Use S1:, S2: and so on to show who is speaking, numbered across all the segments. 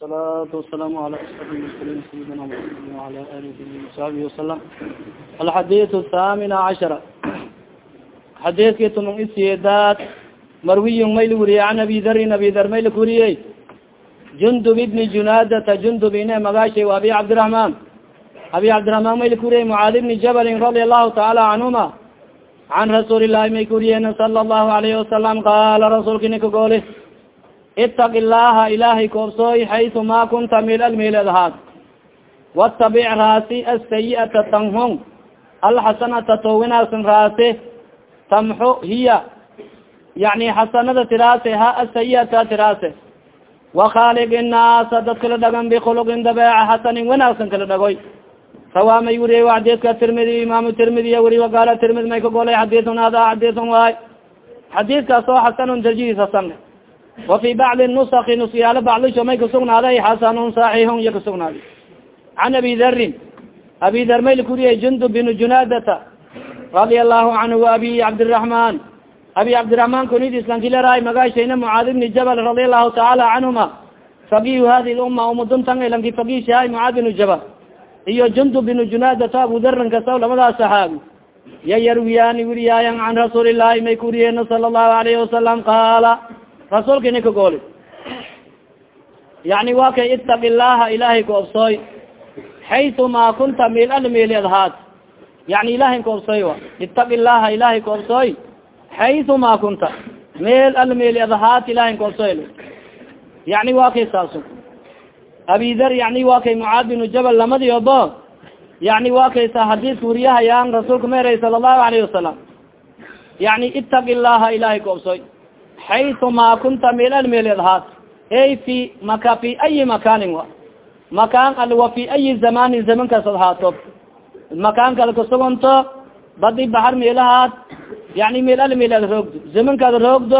S1: الصلاة والسلام على أشرف المرسلين سيدنا محمد وعلى آله وصحبه وسلم الحديث الثامن عشر xadiidki tuman isiyedaad marwiyin mayl wuriye can abi darin abi dar mayl kuriyey jundub ibni junadata jundub ine magaashay abi cabdiraحman abi cabdiraحman mayl kuriyey mucaad ibni jabalin radia allahu taala canhuma can rasuuli ilahi may kuriyen sala allahu alayhi wasalam qaala rasuulka ninka gooli itaq ilaha ilahay koobsooy xaysu ma kunta milal miled ahaad watabic raasi asayi'ata tanhong alxasanata to winaagsan raase tamxo hiya yani xasanada tiraase ha asayiata tiraase wakhaaliq innaasa dad kala dhagan bikhuluqin dabeeca xasanin wanaagsan kala dhagoy rawaa may wuriye xadiidka tirmidi imaamu tirmidiya wuri wagaala tirmidi may ka golay xadiiun hada xadiiun waay xadiidkaas oo xasanun darjihiis hasan wa fi bacdi nusaki nusyaalo bacdisho may kasugnaaday xasanun saxiixun iyo kasugnaaday can abi darin abi dar mayl kuriyay jundub binu junadata radia allahu canhu waabi cabdiraحman abi cabdiraحman kunidislankileray magaashayna mucaad ibni jabal radia allahu tacaala canhuma fagihu hadi lumma umuduntan lanki fagishahay mucaad binu jabal. Iyo jundub binu junadata abudarin kasaw lamadaas saxaabi. Ya yarwiyaani wiriyaayan can rasuuli llahi may kuriyeena sala allahu alayhi wasalam qaala rasuulka ina ka gooli yani wa kay itaq ilaha ilahay koobsooy xaytu ma kunta mil al meeled haad yani ilahay koobsooy a itaq ilaha ilahay koobsooy xaytu ma kunta meel al meeled haad ilahay koobsooy yani wa kay saaso abidar yani wa kay mucaad binu jabal lamadi obo yani wa kaysa xadiiska wuriyahayaan rasuulka meeray sala allahu alayhi wasalam yani itaq ilaha ilahay koobsooy xaytu ma kunta meel al meeled haad ey fi maka fi ayi makanin wa makaan al wa fi ayi zamanin zamankaas ad haato makaankaad kasuganto badi bahar meelahaad yani meel al meel ad roogdo zamankaad roogdo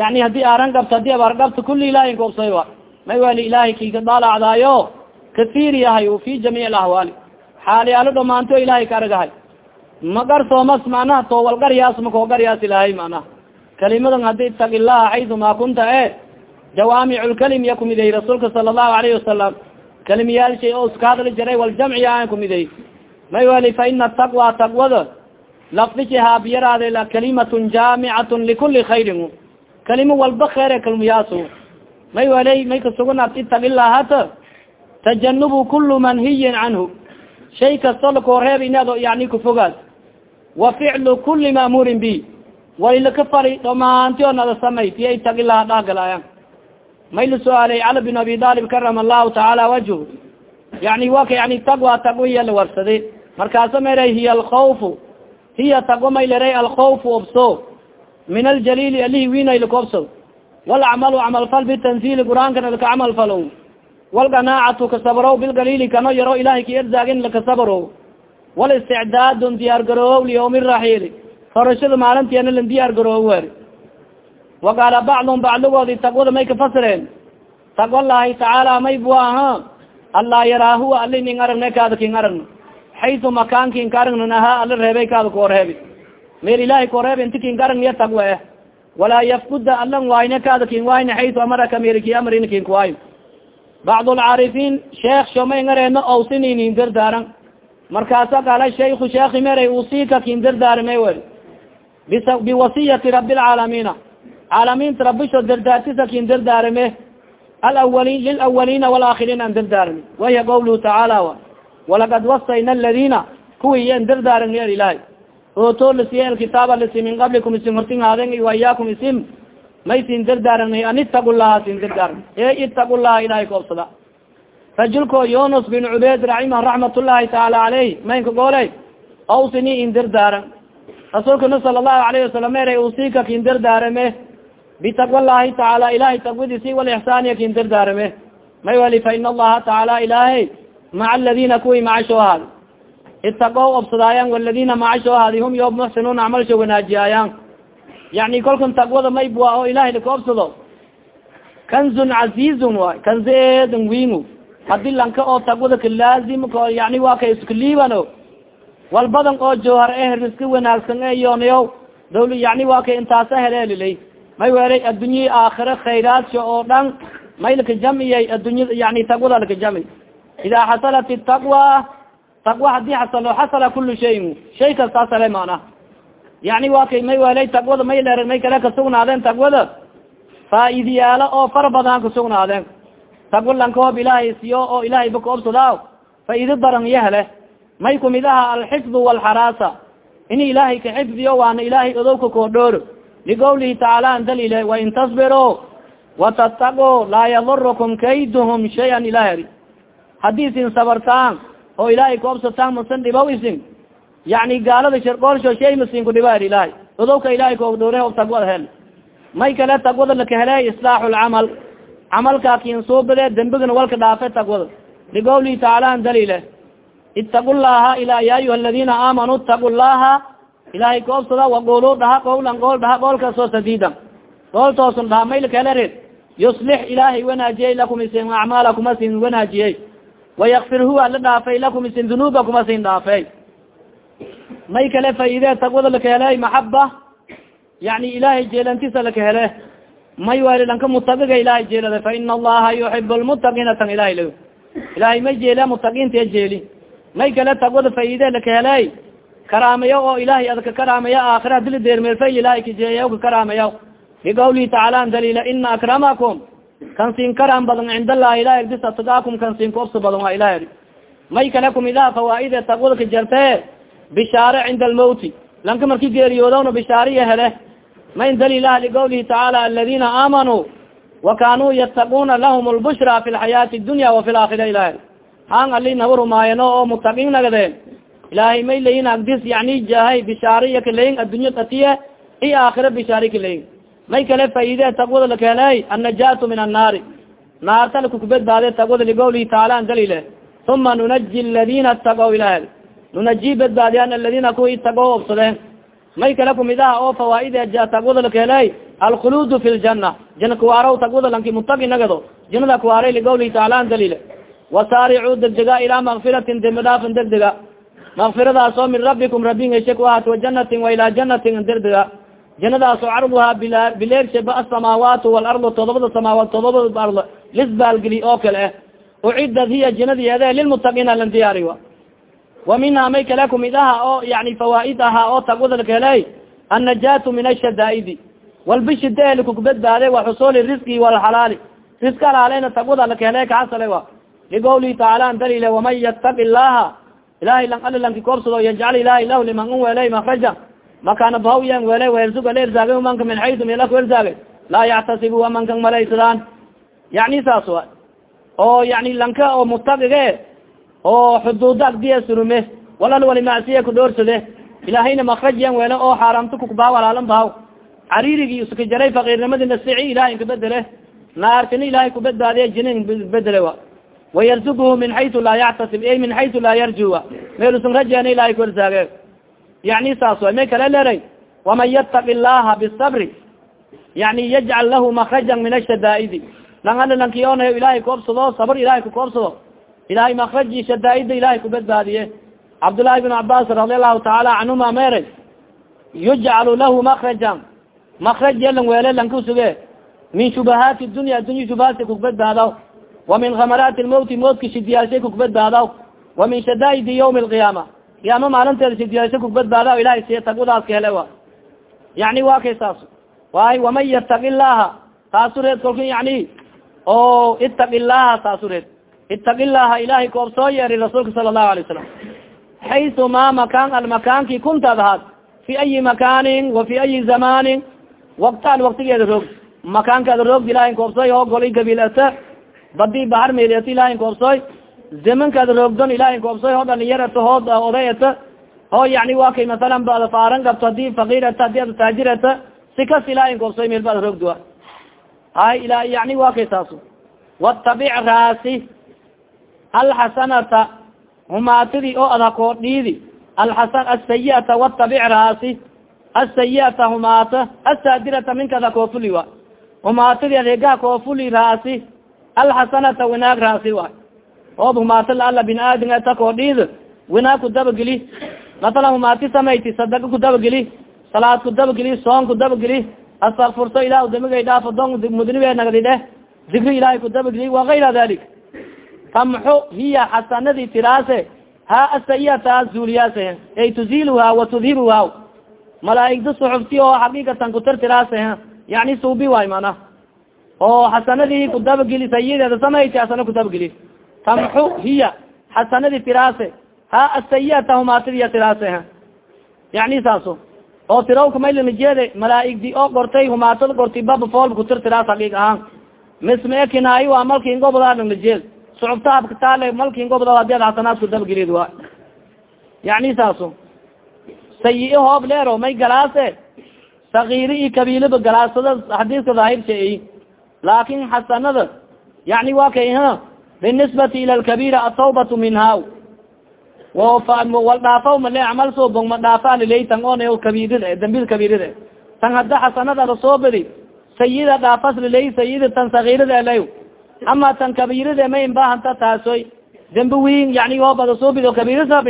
S1: yani haddii aaran gabto haddii abaar gabto kuli ilahay koobsay wa may wali ilahay kika daalacdaayo kathir yahay fi jamiic alahwaali xaaliyaalo dhamaanto ilahay ka argahay magartoomas manaha toowalgaryaas makoogaryaas ilahay manaha kalimadan haddii itaq ilaha xaydu ma kunta e jawaamic lkalim ya kumiday rasuulka sala allahu alayhi wasalam kalimyaal shay o iska hadli jiray waljamci aan kumiday may wali fa ina taqwa taqwada lafdijihaa biyaraade la kalimatun jaamicatun likuli khayrin. Kalima walba kheere kalmiyaasu. May wali may kasugunat itaq ilahata tajanubu kulu manhiyin canhu. Shay kasto lakoreeb inaado yani kufogaad wa ficlu kuli wali laka fari dhamaanti o nada samay tiya itaq ilaha dhahgalaayan may la su'aalay cali bin abi dalib karama allahu tacaala wajhu. Yani wa ka yani taqwa taqwiya la warsade markaasa maray hiya alkhawfu. Hiya taqwa may laray alkhawfu obso. Min aljalili alihi winay lakoobso walacmalu camalfal bitanzili qur'aankana laka camal falo walganaacatu kasabro bilgalili kano yaro ilahay ka erzaagin lakasabro walisticdaadun diyaar garoow raxiili horashada maalintiana lan diyaar garoow wer waqaala bacdum bacdigoodi taqwada may kafasireen taqwa lahi tacaala may bu aha allaa yaraahuwa ali ning aragne kaada king aragno xaytu makaan king ka aragno naha ala reebay kaada kooreebi meel ilahay kooreebi inti king aragniya taqwa eh walaa yafkuda alan waayne kaada king waayne xaytu amaraka meriki amrin king waayo bacd lcaarifiin sheekh shomay ngareeno awsininin dardaaran markaasa qaala shayku sheekhi meray usika kin dardaarime wer biwasiyati rabi lcaalamiina caalamiinta rabisho dardaartisa kin dardaarime alawalin lilawalina walaakiriin an dardaarmi wahiya qawluhu tacaala a walakad wasayna aladina kuwi yan dardaarmi er ilahay ooto lasiye alkitaaba lisi min qablikum isin hortin haaden wayaakum isim may sin dardaarmi an itaqu llaha sin dardaarmi e itaqu llaha ilahay koobsada rajulko yunus bin cubeyd raxima raxmat llahi taala aleyh maynka goole awsini in dardaaran rasuulkana sala allahu alayhi wasalam ere usika kin dardaarame bitaqwa llahi tacaala ilahay taqwadisi walixsaaniya kin dardaarame may wali fa ina allaha tacaala ilahay maca aladina kuwii macasho ahaadi itaqo obsadaayan waladina macasho ahaadi hum yo muxsinuuna camalsho wanaajiyaayan yani kolkan taqwada may bua oo ilahay laka obsado. Kanzun cazizun waay kanzeedun wingu haddii lanka oo taqwada ka laazim yani waa ka iskaliibano walbadan oo joohar eh riski wanaagsan e yoonyo dawla yani waa ka intaasa heleelilay may welay addunya aakhira khayraadka oo dhan may lakajamiyay addunya yani taqwada lakajami idaa xasalat itaqwa taqwa haddii xasalo xasala kulu shayin. Shay kastaa sale maana. Yani wa kay may walay taqwada may leer may kale kasugnaadeen taqwada. Faa'idiyaalo oo fara badan kasugnaadeen taqwa lankoob ilaahay siyo oo ilahay ba kaobsadaa faa'ido daran yahle may kumid aha alxifdu walxaraasa in ilaahay ka xifdiyo waana ilaahay odowka koo dhoor. Liqawlihi tacaala an dalile wain tasbiro watataqo laa yadurukum kayduhum shayan ilahi haddii isin sabartaan oo ilaahay kaobsataan masan dhibaw isin. Yani gaalada shargoolsho shay masin ku dhiba ilahay odowka ilahay koogdhoore o tagwada hel. May kale tagwada lakahele islaaxu lcamal camalkaa kinsuubade dembigana walka dhaafe tagwada liqawlihi tacaala an itaqu llaha ila ya ayuha aladina aamanuu itaqu llaha ilahay kaobsada waqulu dhaha qawlan qool dhaha qoolkaasoo sadiida qool toosun dhaha may lakahele red yuslix ilaahay wanaajiyey lakum isin acmaalakum asin wanaajiyey. Wayakfir huwa la dhaafay lakum isin dunuubakum asin dhaafey may kale faide tagwada lakahele maxaba yani ilahay jeelantisa lakahele may wali lanka mutaqiga ilahay jeelada fa ina allaha yuxib lmutaqiina tan ilahay la ilahay may jeela mutaqiinta jeeli may kale tagwada faide lakahele karaamayo oo ilahay adka karaamaya aakhira dili deermeelfay ilahay kajeeya ka karaamaya liqawlihi tacaala an dalila ina akramakum. Kan siin karam badan cind allahi ilahi dis atgaakum kan siin kuobsa badan waa ilahi may kale kumidaha fawaaide tagwada ka jarte bishaare cinda almawti. Lanka marki geeriyoodawna bishaariya hele mayn dalilah liqawlihi tacaala aladina aamanuu wa kanuu yataquna lahum lbushra fi lxayaati dunya wafi laakhira ilahi han ali naba rumaayano oo mutaqiin nagadeen ilaahay may layin agdis yani jahay bishaariya kalayin addunya atiye i aakhira bishaari kalayin may kale faide taqwada lakeley annajaatu min annaari. Naarta lakukubedbaade taqwada liqawlihi tacaala an dalile. Uma nunaji ladina itaqow ilahi nunaji bedbaadiyan aladina kuwa itaqo obsadeen may kale kumid aha oo fawaaide taqwada lakeley alkhuludu fi ljana jana kuwaaraw taqwada lanki mutaqi nagado janada kuwaaray liqawlihi tacaala an dalile wasaaricuu degdega ilaa makfiratin dembi dhaafin degdega makfiradaas oo min rabbikum rabbin eshe ku ahaat wajanatin wa ilaa janatin degdega janadaas oo carduhaa bileegshaba asamaawaat waalardu todobada samaawaat todobada ard lisbaalgeli oo kale ah ucidad hiya jinadeede lilmutaqiina lan diyaari wa minha may kale kumid aha oo yani fawaaid ahaa oo tagwada lakeley annajaatu min ashadaa'idi walbishida likukbedbaade wa xusuuli riski walxalaali riska halaaleyna tagwada lakele kaxasale wa liqawlihi tacaala an dalile waman yataqi llaha ilahay lang ali lanki koobsado yajcal ilahi lahu liman un weley makraja makana bahawyan wele weelsuga la erzaagay manka min xaysu melak erzaagay laa yactasibu amankan malaysadaan yani saas wa oo yani lanka oo mutaqige oo xuduuda agdiya surume walal wali macsiya kudhoorsade ilahayna makrajyan wele oo xaaraamta kukbaha walaalan bahaw cariirigi iska jaray fakiirnimadina sici ilahay kabedele naartina ilahay kubedbaadiya jinin bedele wa wayarzuqhu min xaysu laa yactasib ay min xaysu laa yarjuwa meelusan rajana ilahay ku erzaage yani saas way may kale leray waman yataqi llaha bisabri yani yajcal lahu makrajan min ashadaa'idi lang ala lankiyoona ilahay koobsado sabr ilahay kukoobsado ilahay makraji shadaa'ida ilahay kubedbaadiye cabdullahi bin cabas radi allahu tacaala canhuma meeray yujcalu lahu makrajan makraj yalan weele lanku suge min shubahaati dunya adunya shubahaadka kukbedbaadaw wa min khamaraati lmawti mawtka shidiyaalshay kukbedbaadaw wa min shadaa'idi ywmi alqiyaama qiyaama maalinteeda shidiyaalsha kukbedbaadaw ilahay siya tagwadaaska hele wa yani waa kay saas waay waman yataqi llaha taasu reed kolka yani o itaqi llaha taasu reed itaqi llaha ilahay koob soo yeeri rasuulka sala allahu alay wasalam xaysu ma makaan almakaanki kuntaad ahaad fi ayi makaanin wa fi ayi zamanin waktaan waktigeeda roog makaankaada roogd ilahay koobsooy oo goli gabiilata badi bahar meeliata ilahay koobsooy zamankaada roogdon ilahay koobsooy oo dhalinyarata hood odayata oo yani waa kay masalan ba faaran gabto haddii fakirata haddii ada taajirata si kas ilahay koobsooy meel ba ada roogdua hay ila yani waa kay taasu. Watabic raasi alxasanata humaatidii oo ada koodhiidi alxasan asayiata watabic raasi asayiata humaata asaadirata minkada koofuli wa humaatidi adeegaha koofuli raasi alxasanata winaag raasi waay. Oob humaata laala bin aadam ata koodhiid winaag kudabageli masalan humaati samayti sadaga kudabageli salaad kudabageli soon kudabageli astakfurto ilah damigay dhaafo don mudnibe nagdi dheh zikri ilahay kudabageliy wakayra dalik tamxu hiya xasanadii tiraase. Ha asayata zuuliyaase ay tuziluha wa tudhibuha malaaigda suxufti oo xaqiiqatan kutir tiraase. Yani suubi waay mana oo xasanadii kudabageli sayideeda samayta hasana kudabageli tamxu hiya xasanadii tiraase. Ha asayata humaatidiya tiraase yani saaso oo tirawka maylanajeede malaaigdi oo gortay humaatada gortay baba foolba kutir tiraas xaqiiq ahaan. Misma ekinaayi waa malkin gobodanajeed sucubta abkataale malkin gobodo haddii ad xasanaadku dabagelied waa. Yani saaso sayi hoob leero may galaase? Sakiiri iyo kabiilaba galaasada xadiiska daahirsa ay laakin xasanada yani wa kay binisbati ila lkabira atawbatu minha. Wal dhaafaw male camal soo bong ma dhaafaaliley tan on kabirida dambida kabirida tan hadda xasanada ada soo badi sayida dhaafas liley sayida tan sakiirada elay ama tan kabirida ma inbahanta taasoy. Dambi win yani hoobada soo bidi o kabirasa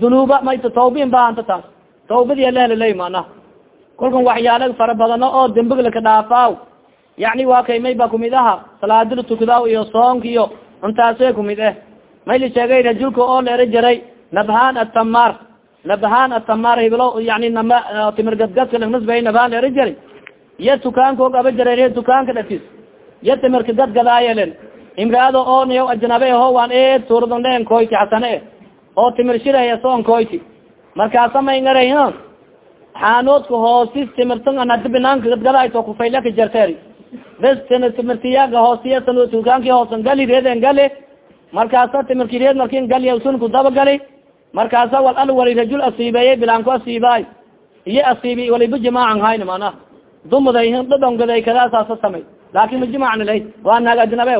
S1: dunuuba mayta tawba inbahanta taas. Tawbadi aleliley mana kolkan waxyaala fara badano oo dembiga laka dhaafaaw yani waa kay may ba kumid aha salaadila tukadaw iyo soonka iyo intaasay kumid eh. Mayla sheegay rajulka oo leera jaray nabhaan atamar nabhaan atamar hiblo yani nama timir gadgadka lanasbay nabhaan leera jaray iya tukaanka og aba jaray tukaanka dhatis iya timirka gadgadaayelen imraado oo niyo ajnabe ho waan e suuradon koyti xasane. E oo timir shiraya soon koyti. Markaasa may ngaray xaanoodka hoosis timirtan hadi binaanka gadgadayto kufaylaka jarteer bes timirtiyaga hoosiya tukaanki hoosan gali reeden gali markaasa timirki reed markin galya sunku daba gali markaasa wal al rajul asiibeeye bilaanku asiibaay iyo asiibi waliba jimaacan hayna mana. Dumuday dhadhongaday kadaasaasa samay. Laakin ma jimacna lay waa naag ajnabe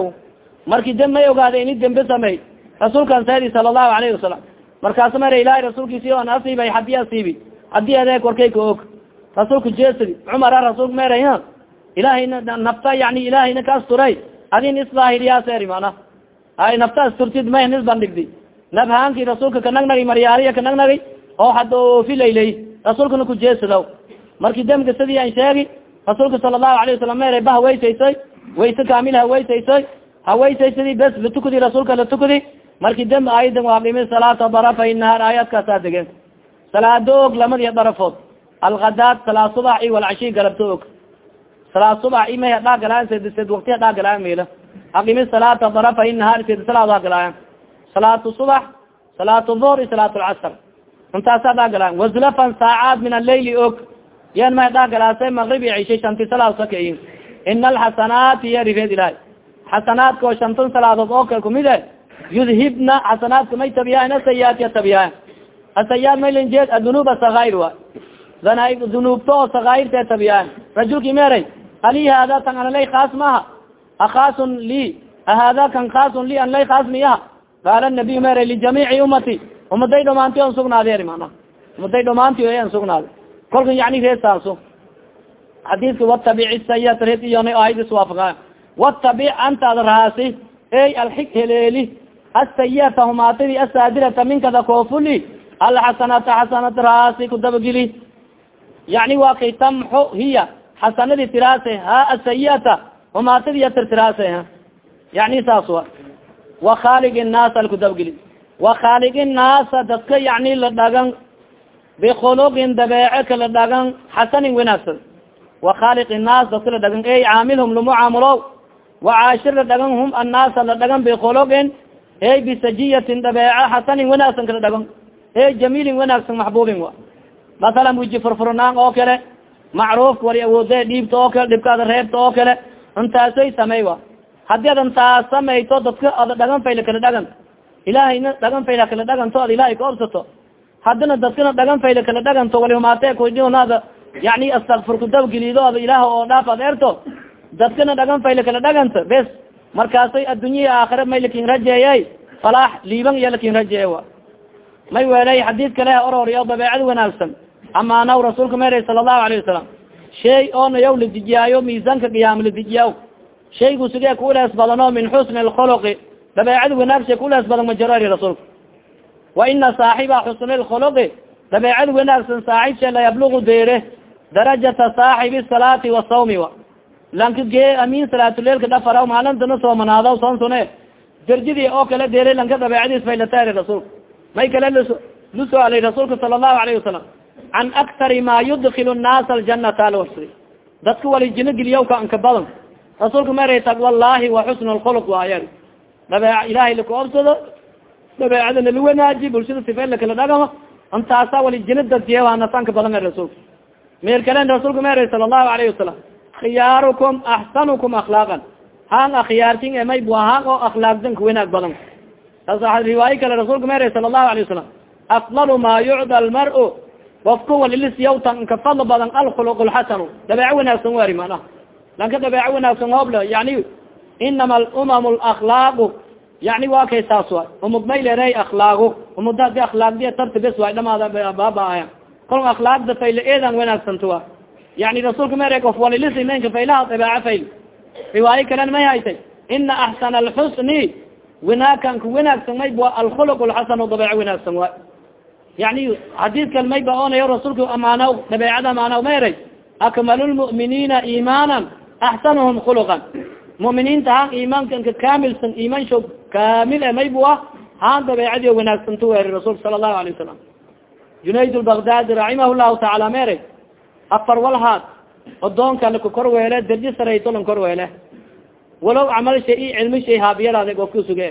S1: marki dem may ogaaday ini dembe samey rasuulkan saidi sala allahu alayhi wasalam markaasa mara ilahay rasuulkiisi an asiibay haddii asiibi haddii adeeg warkay ka og rasuulka jesadi cumara rasuulka meray ilahayna nafta yani ilahayna ka asturay adin isdaahiriyaaseri mana ay nafta asturtid may nisbandhigdi nabhaanki rasuulka kanagnagi maryaariya kanagnagi oo hada oofilaylay rasuulkana kujeesadaw marki demka sidii an sheegi rasuulka sala allahu alayh wasalam mere ba haweysaysay wayse kaamil haweysaysay haweysaysadii bes latukudi rasuulka latukudi marki dem aayadan waaqimi salaata darafay nahaar aayaadkaasaa degen salaado og lamadiya darafood alkadaad salaa subax i walcashi galabto og salaa subax imay hadhaa galaan sed wakti hadhaa galaan mila aqimi salaata darafay nahaar sed salaad galaayan salaatu subax salaatu dhuhr i salaat lcasr intaas hadhaa galaan wazlafan saacaad min allayli og. Yan may hadhaa galaasay magrib i cishay shanti salaad sakayin ina alxasanaati yarireed ilahay xasanaadka oo shantan salaadood oo kale kumid e yudhibna xasanaadka may tabiyaayan asayaati atabiyaayan asayaad maylanjeed adunuub asakair wa dunuubta oo sakairta tabiyaayan rajulki meray ali hada tan anlay khaas maaha akaasun li. Ahada kan khaasun li anlay khaas miyaha qaala nabiy meray lijamiici ummati. Umaday dhamaanti on sugnaadeer mana. Umaday dhamaanti an sugnaaday kolkan yani reesaaso xadiiska watabici sayat reed iyona aayad iswaafaqaa watabic antaad raasi ey alxig heleeli asayata humaatidi asaadirata minkada koofuli alxasanata xasanat raasi kudabagili yani waa kay tamxu hiya xasanadi tiraase ha asayata humaatadiya tirtiraase yani saas wa wakhalig innaas alkudabagili wakhalig innaasa dadka yani la dhagan bikhulugin dabeece kala dhagan xasanin wanaagsan wakhaaliq innaas dadka la dhagan ey caamilhum lamucaamulo wacaashir la dhagan hum annaasa la dhagan bikhulugin ey bisajiyatin dabeece xasanin wanaagsan kala dhagan ey jamiilin wanaagsan maxbubin wa masalan wiji furfurnaan oo kale macruufka wari awoode dhiibta oo kale dhibkaada reebta oo kale intaasoy samey wa haddii ad intaas samayto dadka ada dhagan fayla kala dhagan ilahayna dhagan fayla kala dhaganto ad ilahay ka obsato haddina dadkana dhagan fayla kala dhaganto wali humaate kudhnaada yani astakfir kudabgelido ada ilaah oo dhaaf ad erto dadkana dhagan fayla kala dhaganta bes markaasay addunya aakhira may laakiin rajeeyey falaax liiban iyo laakiin rajeeye wa. May weelay xadiid kale ororiyo dabeecad wanaagsan amaanaw rasuulka meray sala allahu alayh wasalam shay oona yaw la dijiyaayo miisaanka qiyaama la dijiyaa shaygu sidee kulees badano min xusni alkhuluqi? Dabeecad wanaagsa kulees badan ma jaro eri rasuulka wa ina saaxiba xusni lkhuluqi dabeecad wanaagsan saaxib she la yablugu deere darajata saaxibi salaati wasawmi wa. Lanka gee amin salaatuleilka dhafara maalintana soomanaado soon sune darjadii oo kale deelay lanka dabeecadiis faylataari rasuulka may kale lu suaalay rasuulka sala allahu alayhi wasalam can aktari ma yudkilu nnaasa aljanata alwasri dadka wali jino geliyawka anka badan rasuulka mara taqwallahi wa xusn lkhuluq waaya dabeec ilahay lakaobsado dabeecadana la wanaaji bulshada sife lakala dhagamo antaasa wali jina dadjeanasanka badan mer rasuulka meer kalen rasuulka mera sala allahu alayhi wasalam khiyaarukum axsanukum akhlaaqan haan akhyaartin emay bu haan oo akhlaaqdan ka wanaag badan riwaayo kale rasuulka mera sala allahu alayh wasalam afdalu ma yucda almar-u ofka walilisiyawtan nka fadl badan alkhuluq lxasanu dabeeco wanaagsan wari mana lanka dabeeco wanaagsan hooble yani inama alumam lakhlaaqu yani wa kay saas wa umud maylere akhlaago umuda hadi akhlaaqdiya tarta bes waay. Dhamaada baaba-aya kol akhlaaqda fayle eedan wanaagsantuwa yani rasuulka mere of walilisinanka faylaha dabeeco fayl. Riwaayo kalen may haytay. Ina axsana alxusni wanaagkanka wanaagsan may bu alkhuluq lxasanu dabeeco wanaagsan wa yani xadiidkan may ba onayo rasuulka amaanaw dabeecada amaanaw ma eray. Akmalu lmu'miniina iimaanan axsanuhum khuluqan. Mu'miniinta haan iimaankanka kaamilsan iiman sho kaamil e may bu ah. Haan dabeecadi o wanaagsantu weeri rasuulka sala allahu alay wasalam junayd lbagdaadi raximah llahu tacaala ma eray. Afar walhaad odoonka laka kor weele darji sarayto lan kor weele. Walow camal shay i cilmi shay haabiyadaada ofka suge.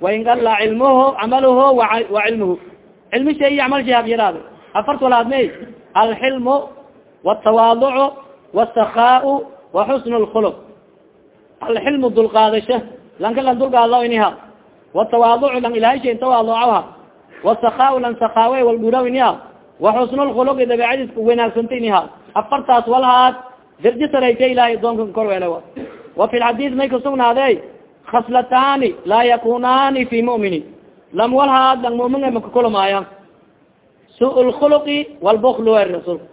S1: Wain qalla cilmuhu camaluhu wa cilmuhu cilmi shay iyo camal shay haabiyadaada afart walaad may alxilmu watawaducu wasakaau wa xusn lkhuluq alxilmu dulqaadasho lanka lan dulqaado iniha watawaducu lan ilahay shay tawaducaha wasakaau lan sakaawe walguraw iniha wa xusn lkhuluqi dabeecadiis wanaagsanta iniha afartaas walhaad darji sarayta ilahay doonka kor weele wa fi lxadiis may kasugnaade khaslataani laa yakunaani fi mumini lam walhaad lang mumin makakulamaaya su lkhuluqi walbukl wer rasulka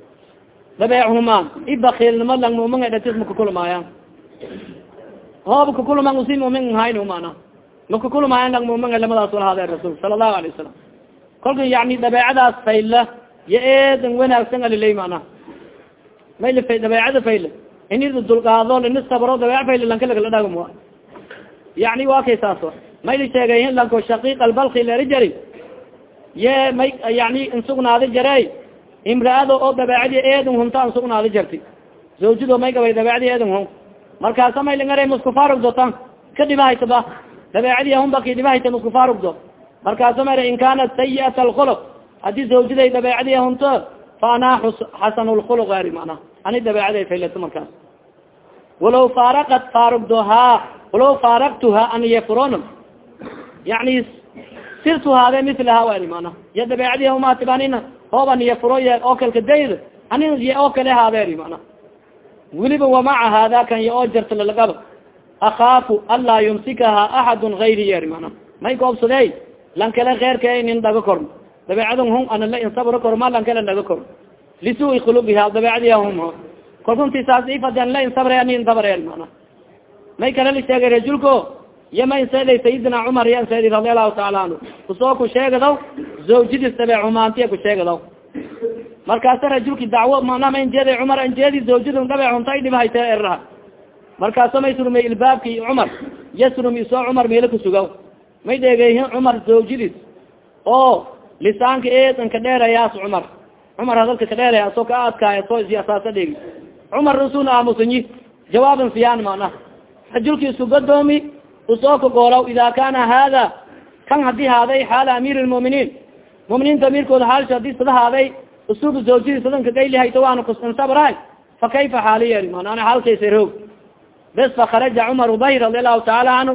S1: dabeechumaan ibakilnimo lang mumin dhatis makakulamaaya hoob kakuluman usi mumin hayn mana makakulamaaya lang mumin lamadaas walhaade rasulka sala allahu alay wasalam kolka yani dabeecadaas fayla yo eedan wanaagsan alilay mana mayl dabeecada fayle ini dulqaado ini sabro dabeec fayle lanka lagala dhagam yani wa kay saas mayli sheegay lanko shaqiiq albalki lerijari ye may yani insugnaadi jare imraado oo dabeecadi eedin hunta an sugnaadi jarti zawjado may gabay dabeecadi eedin hun. Markaasa may lingara muskufaarugdo tan. Ka dhibahaytaba dabeecadi hunba ki dhibahayta muskufaarugdo markaasa mara in kanat sayiat alkhuluq. Hadii zawjaday dabeecadi hunto fa ana xasan lkhuluq ari mana ani dabeecada faylato markaas. Walaw faaraqat faarugdohaa walaw faaraqtuha an yafron yani sirtu haade milaha wari mana ya dabeecadi humatibanina hoob an yafuro ye okalka dayd anin ye oo kale haadeeri mana weliba wamaca hada kan ya oo jarta lalagaba akaafu anlaa yumsikaha axadun gayri yeri mana may goobsadey lan kale keerka nin dhaga korno dabeecadun hun ana la insabro kor ma lan kale dhaga korno lisui khuluqiha dabeecadiya hum kalkunti saas ifadian la insabre ani insabre mana may kale la sheegay rajulko yama inseeday sayidina cumar ya inseedi radi allahu taala anhu ku soo ku sheegadaw zawjadiis dabeechumaantiya ku sheegadaw markaasa rajulki dacwo manama injeeda cumar injeedi zawjadun dabeechunta ay dhibhayte eraha markaaso may surumey ilbaabki cumar ya surumi soo cumar meelo kusugaw may dheegeyhin cumar zawjadiis oo lisaanka eedan ka dheerayaas cumar cumar hadalka ka dheeraya soo ka adkaaya soo siyasaasa dheegi cumar rasul aamusanyi jawaaban siyaan mana rajulki gadoomi u soo ka goolaw ida kana hada kan haddii haaday xaala amiir lmuminiin muminiinta amiirkooda haalsha haddii sada haaday usuga zawjadii sadanka gaylihayto waana kusabrahay fa kayfa xaali yeri manana halkaysa roog. Bes fa kharaja cumar ubayr radi allahu taala canhu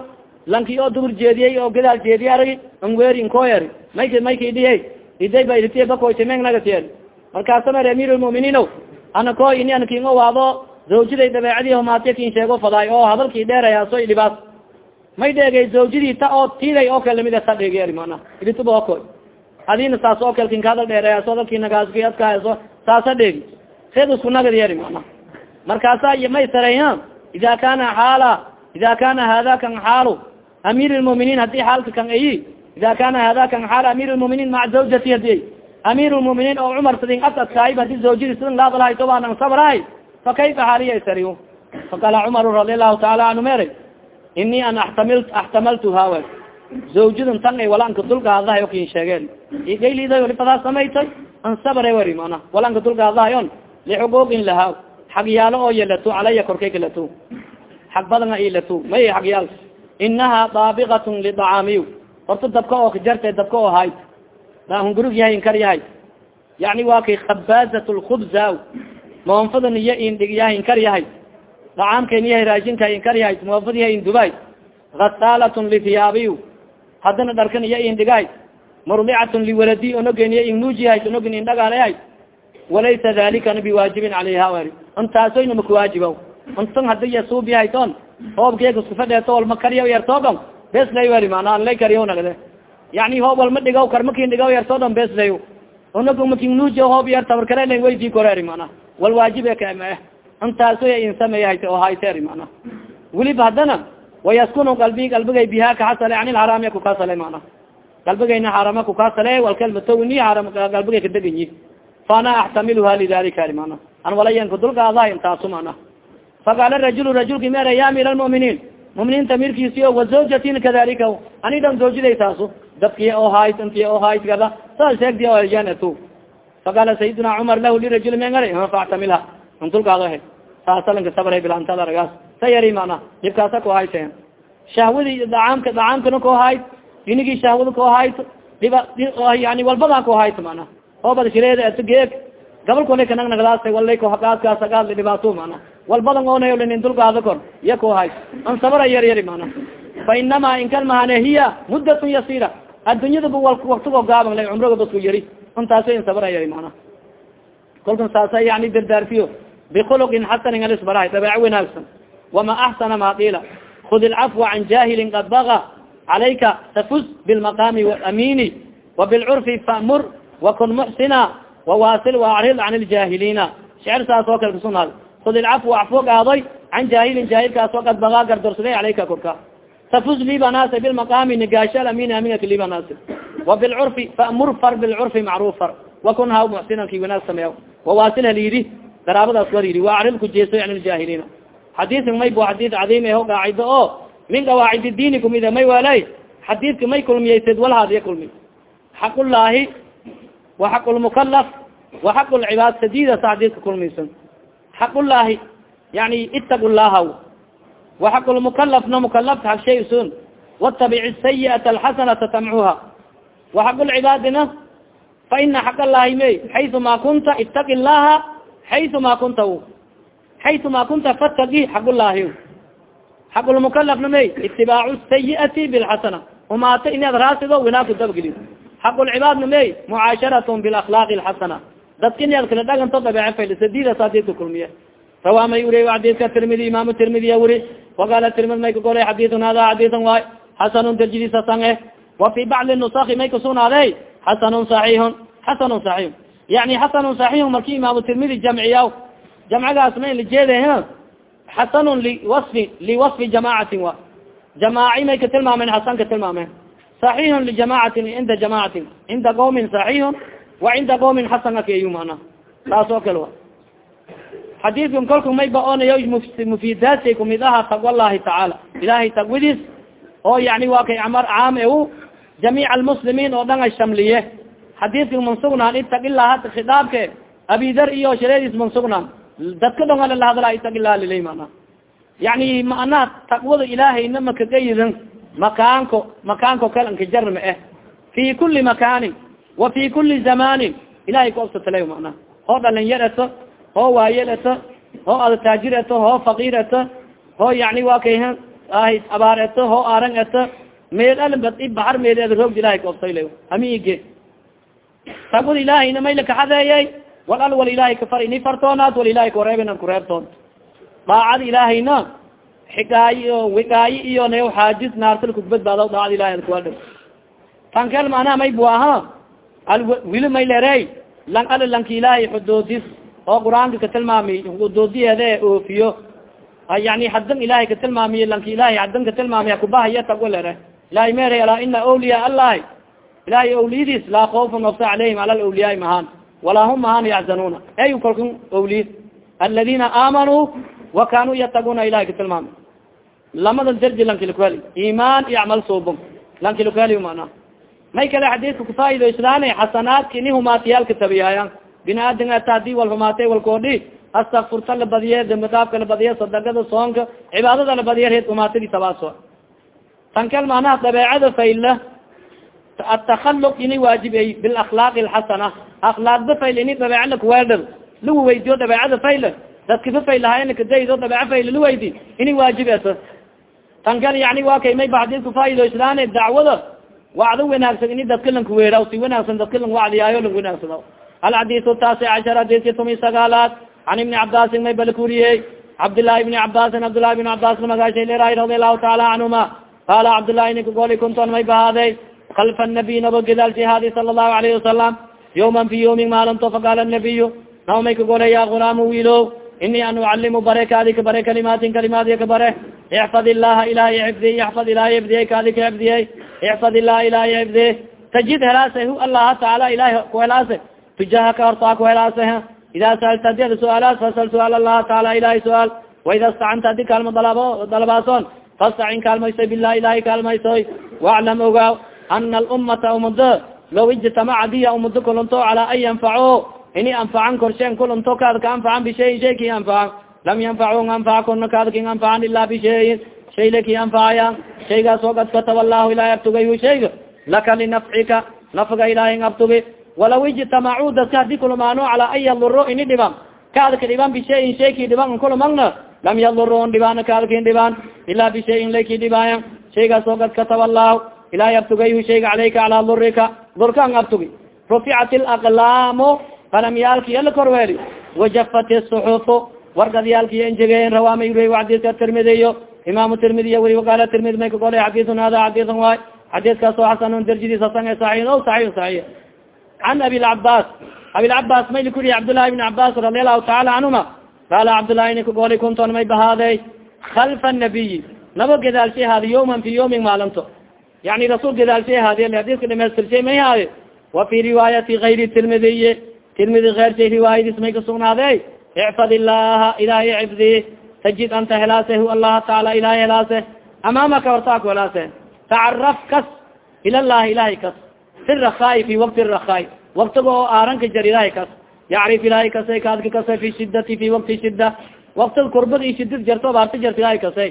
S1: lanki oo dubur jeediyey oo gadaal jeediye aragi anweeri inkoyari mayk maykidhiye iday ba iritiye bakoytemengnagatiyeri markaasa mer amiir lmuminiin o ana ko ini an kin owaado zawjaday dabeecadii homaatiya kin sheego fadaay oo hadalkii dheeraya so ilibaas may dheegay zawjadii ta oo tiday oo kale la mid ta dheegeri mana. Ilituba oko adina saas oo kale kin ka hadal dheereya so hadalkii nagaasky adkaaso saasa dheegi seed isku nagad yeri mana markaasa may sareya ida kana xaala ida kana hada kan xaalu amiir lmuminiin haddii xaalka kan ayi ida kana hada kan xaal amiir lmuminiin maca zawjati hadi. Amiir lmuminiin oo cumar sidin ad adkaayb haddii zawjadii sidin laadalahayto waan an sabrahay fa kayfa xaaliya sariy faqala cumar radi allahu taala anhu mer ini an axtamaltuha w zawjadan tan ay walanka dulgaadahay kin sheegeen. Igaylida wali fadaa samaytay an sabare wari mana walanka dulgaadahayon lixuquuqin lahaa. Xagyaalo oo yelato calaya korkay kalato xag badanga ilato may xagyaal inaha daabiqatun lidacaamiy horta dabka oo kajarte dabka oo hayd. Hungurug yahay inkar yahay. Yani waa kay khabaazat lkhubza moonfadan iyo indhig yahay inkar yahay dacaamkan yahay raashinka inkar yahay moonfad yahay indubay hasaalatun lithiyaabiy haddana dharkan iyo indhigahay murlicatun liwaladi onogen iyo ingnuujihay onogin indhagaalayahay walaysa dalikana biwaajibin calayha wari intaasoyna makuwaajiba intan hadi yasuubiyahay toon hoobkeeg isku fadheeto walma kariya yartoogon beslay wari mana an lay kariya nagde yani hoob walma dhigaw karmakin dhigaw yartoodon beslay onog makinnuuji hoob yar tabarkare waydi koreri mana wal waajibe kama intaasoy in sameeya oo hayteeri mana weliba haddana wayaskunu qalbi qalbigay biha kaxasale an ilxaraamiya kukasale mana qalbigayna xarama kukasale walkalmatowni haram qalbigay kadeganyi faana axtamiluha lidalika mana an walayanka dulgaada intaasu mana faqaala rajul rajulki mere ya amir almuminiin muminiinta mirkiisi o wazawjatin kadalika anidan zawjiday taasu dadki oo hayd inti oo hayd gada saa sheegdi ojanatu faqaala sayidina cumar lahu lirajul mengara factamilha an dulgaado he saasalanka sabra bilantada ragaas sa yari mana dibkaasa ko hayteen. Shahwadii dacaamka dacaamkana ko hayd dinigii shahwada ko hayd diba yani walbadaa ko hayt mana oobad shireeda at geeg gabal kole kanag nagdaas walay kohagaadkaasagaad dhibaato mana walbadan oonayolinin dulgaado kor iya ko hayd an sabra yar yari mana fa inama inkan mahane hiya muddatun yasira addunyadaba waktigo gaaban la cumriga basku yari. Intaasa in sabra yari mana kolkan saasa yani dardaarfiyo bkhulqin xasanin alisbarahay dabeec wanaagsan wama axsana ma qila khud ilcafwa can jahilin qad baga calayka tafuz bilmaqami amini wabilcurfi famur wakun muxsina wawasil waacrid can ljahiliina shecir saas oo kale kusunaad khud ilcafwa acfo gaadoy can jahilin jahilkaas oo qad bagaa gardorsaday calayka korka tafuz libanase bilmaqami nigaasha amini aminaka libanase wabilcurfi famur far bilcurfi macruf far wakun ha muxsinanki wanaag sameeya wawasil halidi garaabadaas wariri waa arid kujeesoy an ljahiliina xadiiska may bu xadiis cadiim eho qaacido o min qawaacid diini kumid may walay xadiidka may kulmiyaysid walhaadiya kulmi. Xaqullaahi wa xaq lmukalaf wa xaq lcibaad sadiidasa xadiiska kulmaysan xaqullaahi yani itaqu llaha wa xaq lmukalafna mukalafka shay sun watabic sayiata alxasanata tamcuha wa xaq fa ina xaq may xaysu ma kunta itaqi llaha xayuma kunta xayuma kunta fatagi xaqullaahi xaqulmukalafna may itibaacu sayiati bilxasana umaata inaad raasido winaaku dabgeli xaqulcibaadna may mucaasharatn bilaklaaqi lxasana dadka inaad kala dhaganto dabeece fayl sadidas adidka kulmiye rawaa may uriy xadiidka tirmidi imaamu tirmidiya wuri waqaala tirmid may kagolay xadiidun hada xadiidan waay xasanun darjidiis hasan eh wa fi bacdi nusaki may kasugnaaday xasanun saxiixun xasanun saxiix yani xasanun saxiixun marki imaamu tirmidi jamciya jamcigaas ma lajeeda xasanun liwasfi liwasfi jamaacatin wa. Jamaaci may ka tilmaameen xasan ka tilmaameen صaxiixun lijamacatin cinda jamacatin cinda qawmin صaxiixun wa cinda qawmin xasan akayu mana taas oo kale wa. Xadiidkan kolku may ba'oonayo mufidaadkay kumid aha taqwa llahi tacaala. Ilahay taqwadiis oo yani waa kay amar caam e jamiic almuslimiin oo dhan xadiidka mansugnaan itaq ilaa hada khitaabke abidar iyo shareediis mansugnaan dadka dhong ala lahadla itaq ilaa lilay mana yani maanaa taqwada ilaahayna makagaydan makaanko makaanko kale ankajar ma eh. Fi kuli makaanin wa fi kuli zamanin ilahay kaobsatala mana hoo dhalinyar eto hoo waayel eto hoo adtaajir eto hoo faqiir eto hoo yani waa kay abaar hoo arang eto meel alba bahar meel roog ilahay kaobsayla hami ige tagwad ilaahayna mayla kaxadeeyay wal al wal ilahay kafar ini fartoonaad wal ilahay kawareebina kureebtoon daacad ilaahayna xigaayo wigaayo iyo ne xaajis naartal kudbadbaado daacad ilahay adkuwadh tankel manaa may bu aha al wili may lerey lang al lanki ilaahay xuduudis oo qur'aanka katilmaamiy xuduudiyeede oofiyo. Yani hadan ilahay katilmaamiye lanki ilahay hadan katilmaamiy hakubahaya tagwa lere ilahay mere alaa ina awliya allahi ilahay awliyadiis laa kaufun nafsa caleyhim ala lawliyaai mahaan walaa hum mahaan yaxzanuna ey kalku awliy aladina aamanuu wa kanuu yataguna ilahay ka tilmaamay. Lamadan darji lankilkuheli iman iyo acmal suubum lankilkuheli mana may kale xadiidka kufaa'idayslaan xasanaadka ini humaatiyaalka tabiyaayan bini aadam ata haddii wal humaatay walkoodhi astakfurta la badiye dambadaafka la badiye sadagada soonka cibaadada la badiye reed humaatadii tabaaso tan kal manaha dabeecada atakalluq ini waajibay bilakhlaaqi alxasana akhlaaqda fayl ini dabeeca lakuweedhar lagu weydiyo dabeecada fayla dadkifa faylahaayna kadaydo dabeeca fayla laweydi ini waajibeto tan kal yani waa kay may ba xadiidka faa'idayslaan dacwada wacdo wanaagsan ini dadka lanku weeraw si wanaagsan dadka lang wacdiyaayo lang wanaagsado alxadiis taasi cashar hadiiski tumi sagaalaad can ibni cabaasin may balkuriyey cabdillaahi ibni cabaasin cabdillahi ibni cabaasna magaashay leerahay radi allahu taala canhuma qaala cabdullahi ninka goli kunton may bahaaday kalfa nabiy nabo gidaal jihaadi sala allahu alayhi wasalam yawman fi yawmin maalinto faqaala nabiyu naba may ka golay ya gulaamu wiilo ini an ucalimu bare kaadi ka bare kalimaatin kalimaadiya ka bare ixfad illaha ilahay xifdiy ixfad ilahay xifdiyey kaadi ka xifdiyey ixfad illaha ilahay xifdiye tajid helaase hu allaha taala ilahay ku helaase tujahaka hortaa ku helaase ida saalta adi ada su'aalaas fasal su'aal allaha taala ilahay su'aal waida stacanta adi kaalmo dalabo dalabaason fastacin kaalmaysoy bilah ilahay kaalmaysoy waclam ogaaw ana alummata umado law ijtamaca diya umado kulunto calaa an yanfaco ini anfacan korsheen kulunto kaad ka anfacan bishayin shay ki anfacan lam yanfacu anfaca kuna kaad kin anfacan ila bishayin shay laki anfacaya shaygaas oo kad kataba allahu ilahay abtugayhu shayga laka linafcika nafga ilahay abtugi walaw ijtamacuu dadka haddii kulmaano calaa an yaduro ini dhiban kaadka dhiban bishayin shayki dhiban kulmagna lam yaduro n dhibaan kaadkin dhibaan ilaa bishayin layki dhibaaya shaygaas oo kad kataba allahu ilahay abtugayhu shayga caleyka calaa durika durka an abtugi ruficat alaqlaamu qalamyaalki ala korweeli wajafat suxufu wargadyaalki enjegeen rawaama ure xadiiska tirmidiyo imaamu tirmidiy weli waqaala tirmidi may kagolay xadiisun hada xadiisun waay. Xadiiskaas oo xasanun darjidiis hasan e saxiix o saxiix saxiix. Can abilcabaas abilcabaas may likuriyi cabdullahi bn cabas radi allahu taala canhuma qaala cabdullahi ni kagolay kunton may bahaaday kalfa nabiyi nabo gadaalshay haadi yawman fi yawmin maalinto yani rasuul gadaalshay haadiy xadiiska dhamaystirshay may haadi wa fi riwaayati gayri tirmidiy tirmidi keershay riwaayadiis may kasugnaade icfad illaha ilahay cibdi tajid anta helaase hu allaha taala ilahay helaase amaamaka hortaa ku helaase tacaraf kas ila llahi ilahay kas fi rakaai fi wakti rakaai waktiga oo aaranka jar ilahay kas yacrif ilahay kase kaadka kase fi shidati fi wakti shida waktiga kurbad i shidad jarto baarta jarta ilahay kase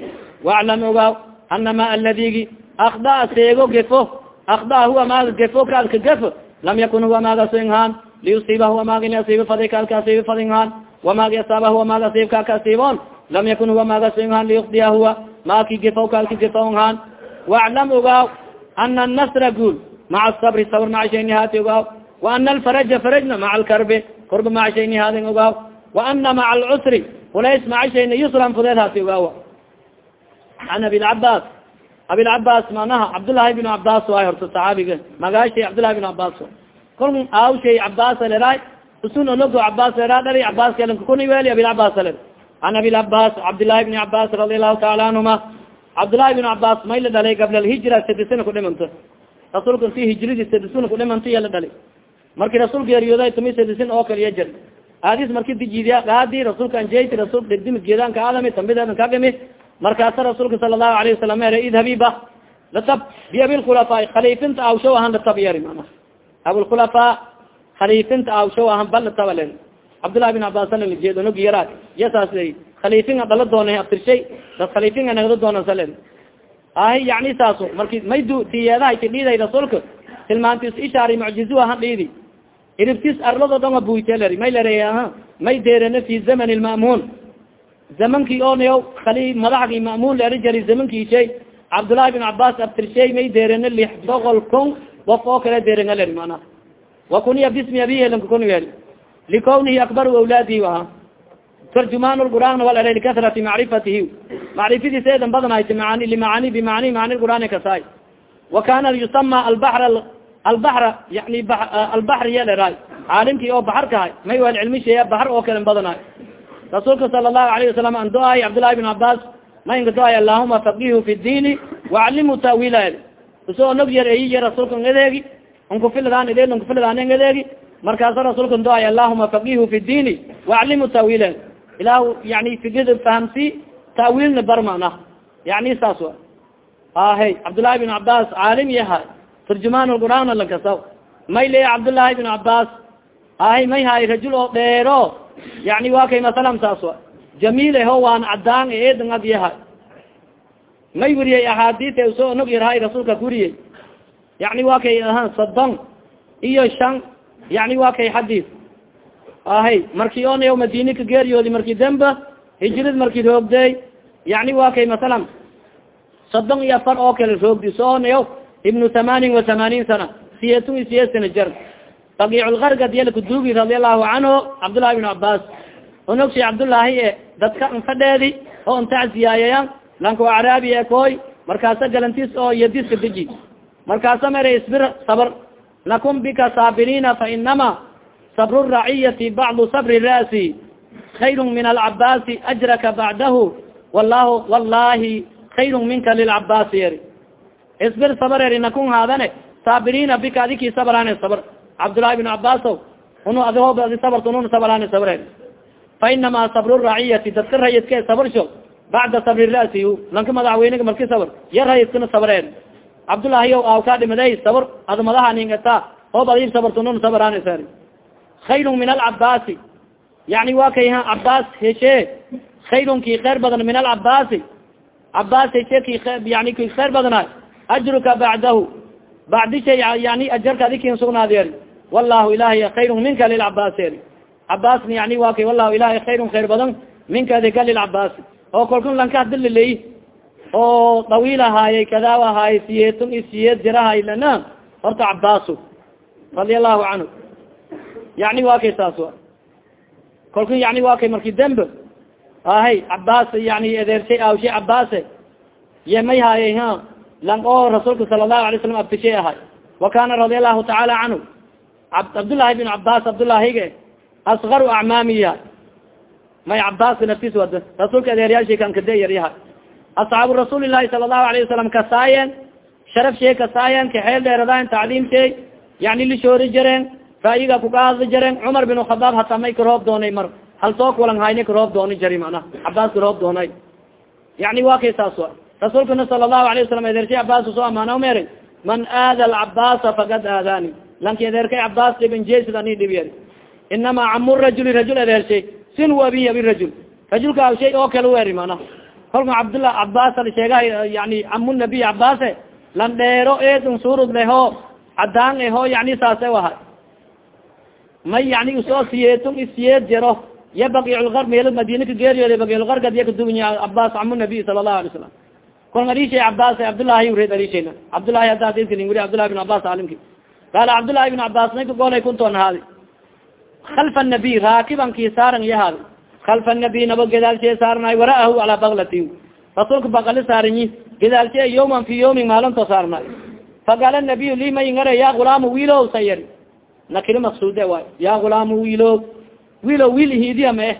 S1: waclam ogaaw anama aladigi akdaa seego gefo akdaa huwa maaga gefo kaadka gefo lam yakun huwa maaga sinhaan liyusiiba huwa maag in asiiba faday kaalka asiiba fadinhaan wamaagi asaaba huwa maag asiib kaalka asiibon lam yakun huwa maaga sinhaan liyukdiya huwa maaki gefaw kaalka gefawnhaan waclam ogaaw ana nasra guul maca sabri sabr maca shayni haati ogaaw wa ana alfaraja farajna maca alkarbi kurba maca shayni haadin ogaaw wa ana maca alcusri fulays maca shayni yusran fudeed haati ogaawa an abilcabaas abilcabaas manaha cabdullahi bn cabas waay horta saxaabiga. Magaashay cabdullahi bn cabas kol aawshay cabas leray usun onogo cabas lera dhari cabas kalankakuni weli abilcabas le an abilcabas cabdillahi bni cabas radi allahu taala anhuma. Cabdullahi bn cabas may la dhalay gabla alhijra sadisana kudhimanto rasuulka inti hijradii sadisana kudhimanto iya la dhali marki rasuul geeriyooday tumi sadisin oo kaliya jir. Aadis marki dijiidiya gaadi rasuulka anjeyti rasuul dhegdimi geedaanka aadami tambideedan kagami markaasa rasuulka sala allahu alayhi wasalam ere idhabiba latab biabilkhulafaa khaliifinta awshaw ahan latab yari mana abulkhulafaa khaliifinta awshaw ahan bal lataba len cabdullahi bin cabas alajeed onog yara yasaas khaliifinga dhala doona abtirshay dad khaliifinga nagda doona salen ahi yani saaso marki may du tiyeedahay ka dhiiday rasuulka tilmaantis ishaari mucjizu ahan dhiidi. Iribtis arlado dhonga buyteleri may lere may deerene fi zaman lma'muun zamankii onayo khali madaxgii ma'muun leeri jari zamankii shay cabdullahi bin cabas abtirshay may deerene lix boqol kun of oo kale deerena leri mana wa kuniya bismi abihelanka kunigel likawnihi akbaru awlaadihi aha tarjuman lqur'aan wal ere likasrati macrifatihi. Macrifadiis eedan badanayta maani limaani bimacani maani qur'aan kasaay wa kana yusama albahr albahra yani albahr yeleray caalimkii oo baxar kahay may wal cilmi sheeya bahar oo kalen badanaay rasuulka sala allahu alayhi wasalam an do-ay bin cabas ma inka do-ay faqihu fi diini wacalimu ta'wiila u soo nog yar eyiye rasuulka ngadeegi nkufilidaan idel nkufilidaan ngadeegi markaasa rasuulka do-ay allahuma faqihu fi diini wacalimu ta'wiila ilah yani fikida fahamsi taawiilna bar mana yani saas wa ahe cabdullaahi bin cabas caalim yaha turjumaan lqur'aan lankasaw may leya cabdullaahi bin cabas ahay may hay rajul oo dheero yani wa kay masalan saas wa jamiil ho waan cadaan eedan ad yaha may weriyey axaadiis u soo onog yarhay rasuulka kuriyey yani wa kay sodon iyo shan yani wa kay xadiis ahay marki onayo madini ka geeriyoodi marki dembe hijrid marki roogday. Yani wa kay masalan soddon iyo afar oo kale roogdi so onayo ibnu tamanin wa tamaaniin sana siyetun iyo siyeed sana jar bagiiculkargad yalkuduugi radi allahu canhu cabdullahi bin cabas onogsi cabdullaahi e dadka infadheedi oo intacsiyaayaya lanko acraabi e koy markaasa galantis oo yadiska deji. Markaasa mere isbir sabr. Nakun bika saabiriina fainama sabr raciyati bacdu sabri ra'si khayru min alcabaasi ajraka bacdahu. Wallahu wallahi khayru minka lilcabaasi eri isbir sabr eri nakun haadane saabiriina bika adiki sabrane sabr cabdullahi bin cabaaso unu adiho adi sabrt unun sabrane sabr eri fainama sabr raciyati dadka rayidka sabrsho bacda sabri ra'si lanka madaxweyniga marki sabr ya rayidkana sabreer cabdullaahi o aw kaa dhimaday sabr ad madaha ningata oo badib sabrtunun sabraansar khayrun min alcabaasi yani wa kay cabaas heshe khayrun ki khayr badan min alcabaasi cabaas heshe ki yani ki khayr badana ajruka bacdahu bacdi shay ajarka adikin sugnaadiyer wallahu ilahay khayrun minka lilcabaas eri cabaasna yani wa kay wallahu ilahay khayrun khayr badan minka adika lilcabaasi oo kalkun lanka hadililey oo dawiil ahaayey kadaa ahaayey siyeetun i siyeed jirahay lana horta cabaasu radia allahu canhu yani wa kay saas a kalkun yani wa kay marki dembe ahay cabaas yani edeershay awshay cabaase ye may ha lang oo rasuulka sala allahu alay slam abtishay ahay wa kana radia allahu tacaala canhu cabdullaahi bin cabas cabdullahige asgaru acmaamiya may cabaaska naftis wada rasuulka adeeryaashay kan yaryaha asxaabu rasuuli lahi sala allahu alayhi wasalam kasaayen sharaf shee kasaayen kaxeel dheeradaen tacliim shey yani lishoori jareen ra'yiga kugaadli jareen cumar bin khadaab hataa may karoob doonay mar hal soo kulan hayni karoob dooni jari mana cabaas karoob doonay yani wa kay saas wa rasuulkana sala allahu alayh wasalam adeershay cabaas soo amaana meeri man aada alcabaasa faqad aadaani lanki adeerkay cabaas dhibin jesid ani dhib yari inama camu rajuli rajul adeershay sin abi abi rajul rajulka aw shay oo kale weri mana kolka cabdullah cabas al sheegahay yani camu nabiy cabase lan dheero eedun surud leho cadaan eho yani saase waha may yani u soo siyeetun isiyeed jero ya bakiculkar meel madina ka geeriyood bakiculkargad ya kadunya cabas camu nabiy sala allahu alay salam kol adishay cabas cabdullahi ureed adishayna cabdullahi hadda adiskalin wuri cabdullahi bin cabas alimki qaala cabdullahi bin cabas may ka golay kuntoon haadi kalfa nabiy raakiban kii saaran yahaadi kalfa nabiy naba gedaalshee saarnay wara'ahu calaa baklati rasuulka bakali saaranyi gedaalshee yawman fi yawmin maalinto saarnay faqaala nabiy li mayngare ya gulaamu wiilo sayar nakiri maksuude waay ya gulaamu wiilo wiilo wiil hiidiya ma eh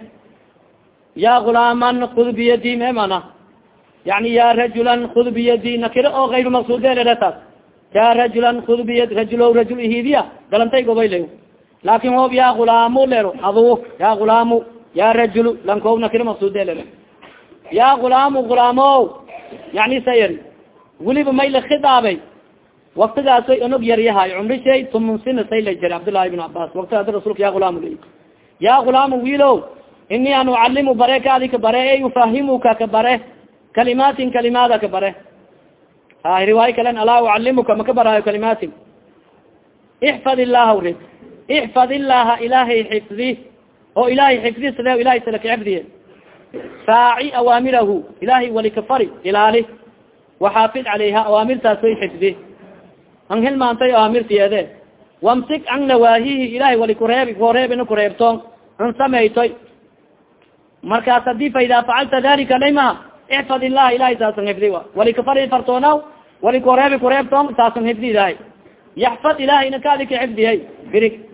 S1: ya gulaaman kud biyadi me mana yani ya rajulan kud biyadi nakiro oo gayru maksuude leletaas ya rajulan kud biyad rajulo rajul hiidiya galantay gobayla laakin hoob ya gulaamu lero adu ya gulaamu ya rajul lankoob nakiro maksuude lero ya gulaamu gulaamo yani sayar weliba may la khidaabay waktigaasoy onog yaryahay cumri shay tumun sina say la jira cabdullahi bin cabas wakti ada rasulka ya gulaam l ya gulaamu wiilo ini an ucalimu bare kaadi ka bare e ufahimuka ka bare kalimaatin kalimaada ka bare ha riwaayo kalen alaa ucalimuka maka baraayo kalimaatin ixfad illaha rid ixfad illaha ilaahay xifdi oo ilahay xifdi side ilahay sala ka xifdiye saaci awaamirahu ilahay wali ka fari ilaali waxaafid calayha awaamirtaas way xifdi an hilmaantay awaamirtiyeede wamsik an nawaahihi ilahay wali kureebi koreebina kureebtoon. An samaytoy. Markaas haddii fa idaa facalta dalika layma ixfad illaha ilahay saasan xifdi wali kafari fartoonaw wali koreebi kureebtoon saasan xifdi ilahay yaxfad ilahayna kaadi ka xifdiyay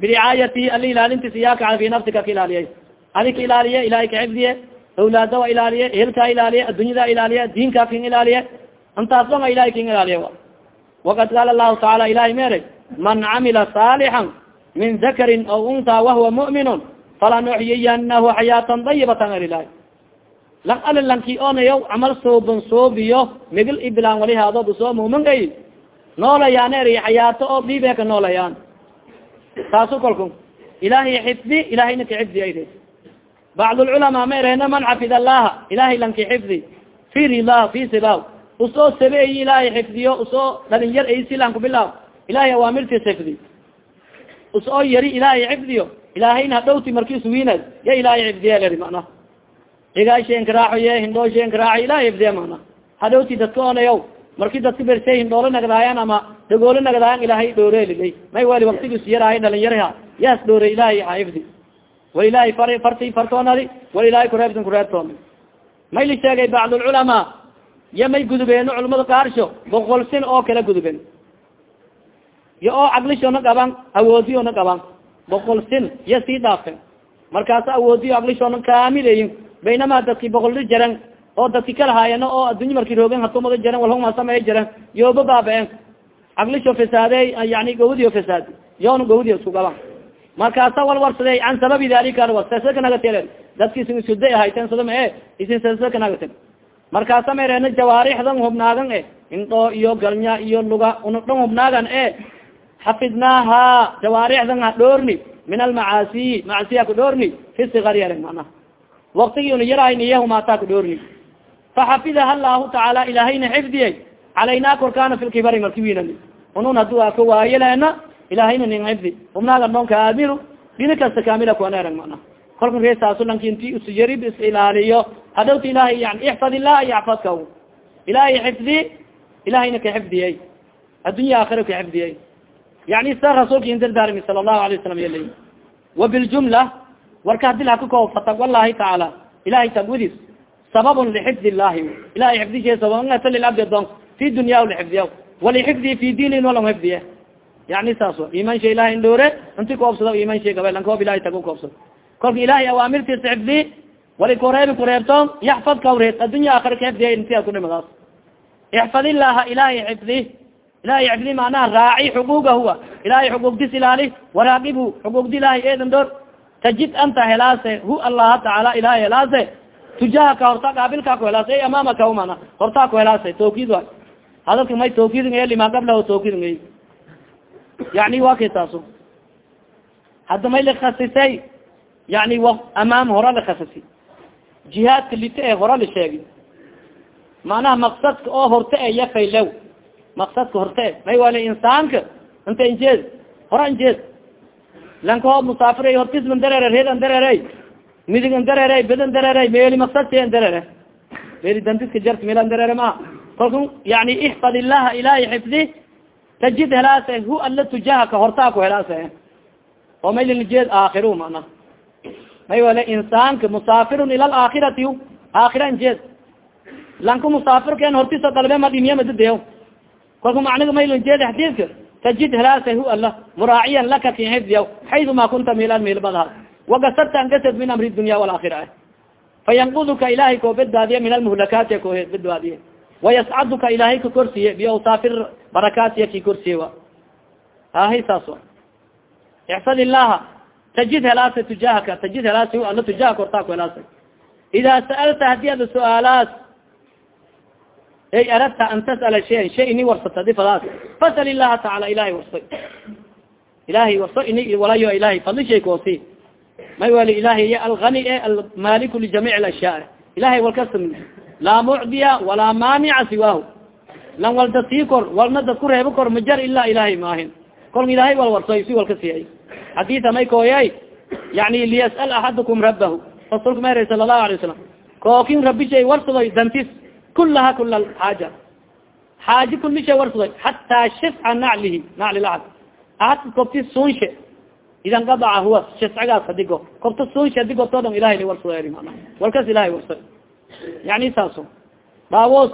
S1: biricaayatihi ali ilaalintiis iyaaka fi nafsika ka ilaaliyay adi ka ilaaliye ilahay ka xifdiye awlaada wa ilaaliye ehelkaa ilaaliye addunyada ilaaliye diinkaa kin ilaaliye intaas dhan ilahay kin ilaaliye wakad qaala lahu tacaala ilahay mere man camila saalixan min dakarin aw unta wahuwa mu'minun falanuxyiyanahu xayaatan dayibatan erilahi lang ali lanki onayo camal suuban suubiyo migil iblaan wali haadood u soo mumangay noolayaan eri xayaato oo dhiibeeka noolayaan taasu kolku ilahay xifdi ilahayna ka xifdi ay bacd lculamaa ma ereyna man xafid allaha ilahay lanki xifdi. Fi ridah fi sibaw u soo sabeeyi ilaahay xifdiyo u soo dhalinyar aysilan kubilaaw ilahay awaamirtiis xifdi. Usoo yari ilaahay xifdiyo. Ilaahayna hadhowti markiisu wiinad. Ya ilaahay xifdiye leri mana higaasheenka raaxoye hindhooshenka raaxo ilahay xifdiye mana hadhowti dadka onayo marki dadka bersey hindhoolo nagdaayan ama dhagoolo nagdaayan ilaahay dhooreelilay may wali waktigiis yaraayo dhalinyarha yaas dhoore ilahay a xifdi wal ilahay far farti fartoonadi wal ilahay kureebtin kureebtoona may li sheegay bacd lculamaa ya may gudubeeno culamada qaarsho boqol sin oo kala gudubeen. Yo oo caqlishoona qaban awoodiyoona qaban. Boqol sin ya sii dhaafen markaasa awoodiyo caqlishoona kaamileyin baynamaa dadki boqolli jaran oo dadki kalahaayano oo addunya marki roogen hatumada jaran walhuma samey jaran yooba baaba-en caqlisho fasaadey yani gawdiyo fasaad yoona gawdiyo isku qaban markaasa wal can sababi dalika saskanagate dadki isin isuda ahayten sadama e isin sasakanagate markaasa mareena jawaarixdan hubnaagan e indhoo iyo galnya iyo luga una dhan hubnaagan e xafidnaaha jawaarixdan ha dhoorni min almacaasiyi macsiya ku dhoorni fi sikari eren mana waktigi una yarahayniyahumataa ku dhoorni. Faxafidaha allahu tacaala ilahayna xifdiyey. Calaynaa korkaana fi lkibari marki winani unun haduu aka waayeleena ilahayna nin xifdi. Hubnaagan dhon kaamilu dini kasta kaamila kuana ereng mana kolka reesaasu lanki inti isu yarib is ilaaliyo. Hadhowta ilahay yani ixfad ilah yaxfadka ilahay xifdi ilahayna ka xifdiyey. Addunya aakhira ka xifdiyey. Yani sa rasuulka indardaarmi sala allahu alay wasalam yala wabiljumla warka haddii laka koo fatag wallahi tacaala ilahay tagwadiis sababun lixifd illahi ilahay xifdishe sababngata lilabdi adon fi dunya lixifdiya walixifdi fi diinin walang xifdiye yani saas iman sha ilahay indhoore inti koobsado iman sha gabe lankoob ilahay tagu koobsado kolka ilahay awaamirtiisa xifdi wali kureebi yaxfad kawreed addunya aakhira ka xifdiya intia kudhimadaas ixfad illaha ilahay xifdi ilahay xifdi macnaha raaci xuquuga huwa. Ilahay xuquugdis ilaali waraaqibu xuquugdi ilahay eedan door tajid anta helaase hu allaha tacaala ilahay helaase tujahaka horta qaabilkaa ku helaase ay amaamaka mana hortaa ku helaase tawkiid wa hadalka may tawkiid ngay lima qablahu tawkiid ngay yani wa kay taaso hadda may lakasisay yani wa amaam hora lakasisi jihaadka lita e hora la sheegi macnaha maqsadka oo horta e yafaylew maqsadka horta e may wali insaanka lanka hoob musaafir hortisman dareere reed an dareere midig an dareere bed an dareere meeli maqsadsi an dareere meeli dandiska jart meel an dareere maa kalku yani ixfad illaha ilahay xifdi tajid helaase hu alla tujahaka hortaa ku helaase oo maylinajeed aakiru mana. May wale insaanka musaafirun ila alaakhirati aakhira injeed lanka musaafirken hortisa dalbe madimiya madadayo kalku macniga maylinjeed xadiidka tajid helaase hu alla muraaciyan laka kin xifdiya xayduma kunta milan milbadaha wagasarta angasad min amri dunya walaakhira fayanquduka ilahay koo badbaadiye min almuhlakaati ko badbaadiye wayascaduka ilahay ka korsiye biawsaafir barakaatiya ki korsiye wa ahi saas wa ixfad illaha tajid helaase tujahaka tajid helaase hu alla tujahaka hortaa ku helaase idaa sa'alta haddii ada su'aalaas ay aradta an tasala shayan shay ini warsata di fadaas. Fasal illaha tacaala ilahay warso ilahay warso ini walayo ilahay fadli shay koosi. May wali ilahay y algani e almaliku lijamiic alashyaa. Ilahay walkasam laa mucdiya walaa maanica siwaahu. Lan walda sii kor walna dad ku reebo kor majar ilaa ilahay maahin kolka ilahay wal warsoy si walka siyay xadiisa may kooyay yani liyas'al axadukum rabahu rasulka ma sala allahu alay wasalam kookin rabi shay warsadoy dantis kulaha kula xaaja xaaji kuli shay warsadoy xataa shifca naclihi nacli lacad ahadka kobti sunshe idan qadaca huwa shifcigaas hadigo kobta sunshe hadi gobtoo dhan ilahay la warsado mana walkas ilahay warsadoy yani saaso daawos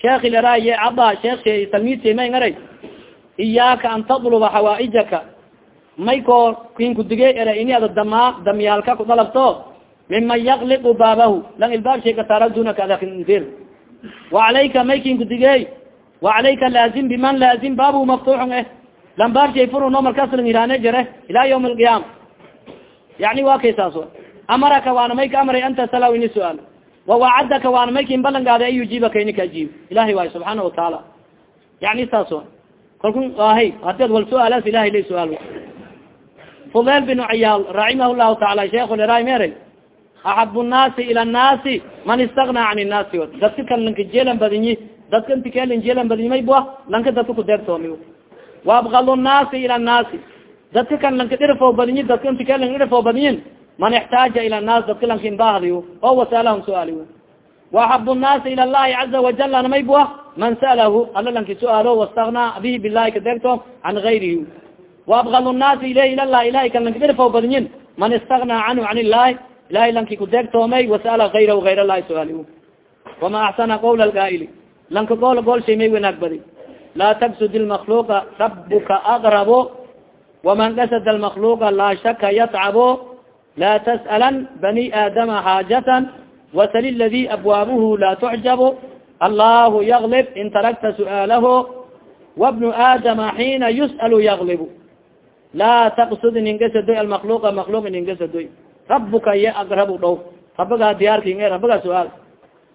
S1: sheekh laraye caba sheekh talmidsa may ngaray iyaaka an tadluba xawaaijaka may koo kinkudige ere ini ada dama damyaalka miman yakliqu baabahu lang ilbaab shay katara dunaka adakindir wacalayka may kinkudige wacalayka laazim biman laazim baabu maftuxun eh lambaab shay furuno markaas lang irane jere ilaa yawm alqiyaama yani wa kay saas amaraka waana may amray anta sala ini su'aal wawacadaka waana may kin balan gaada an yujibaka ini ka ajiib ilahay waayo subxaana watacaala yani saas kalku ahay hadad wal su'aalaas ilahay la su'aal fudayl bin ciyaal raximah llahu taala sheekh lera meray axab nnaasi ila nnaasi man istagna can nnaasi dadka kan lanka jeelan badinyi dadka inti kelin jeelan badinyi may bua lanka dadka kudeertoomi waabkal nnaasi ila nnaasi dadka kan lanka dhirfoo badinyi dadka inti kelin dhirfoo badinyin man ixtaaja ila nnaas dadka lankin baahdiy oo wasaalahum su'aali waaxab nnaasi ila llahi caza wajalana may bua man sa'lahu ala lanki su'aalo wastagna bihi bilahi kadeerto can gayrihi waabkal nnaasi ilayh ilalah ilahay kan lanki dhirfoo badinyin man istagna canhu can illahi ilahay lanki kudeegtoomay wasala ayrahu ayr lahi suaali wama axsana qawla lgaa'ili lanka gool gool shay may wanaag badi laa tagsud lmakluqa rabuka aqrabo waman kasada lmakluqa laa shaka yatcabo laa tas'alan bani aadama xaajatan wasal ladi abwaabuhu laa tucjabo allahu yaglib in tarakta su'aalaho wabnu aadama xiina yus'alu yaglib laa taqsud ningasadoy almakluqa makluq ningasadoy rabuka iya agrabu dhow. Rabigaa diyaarkin rabigaa su'aal.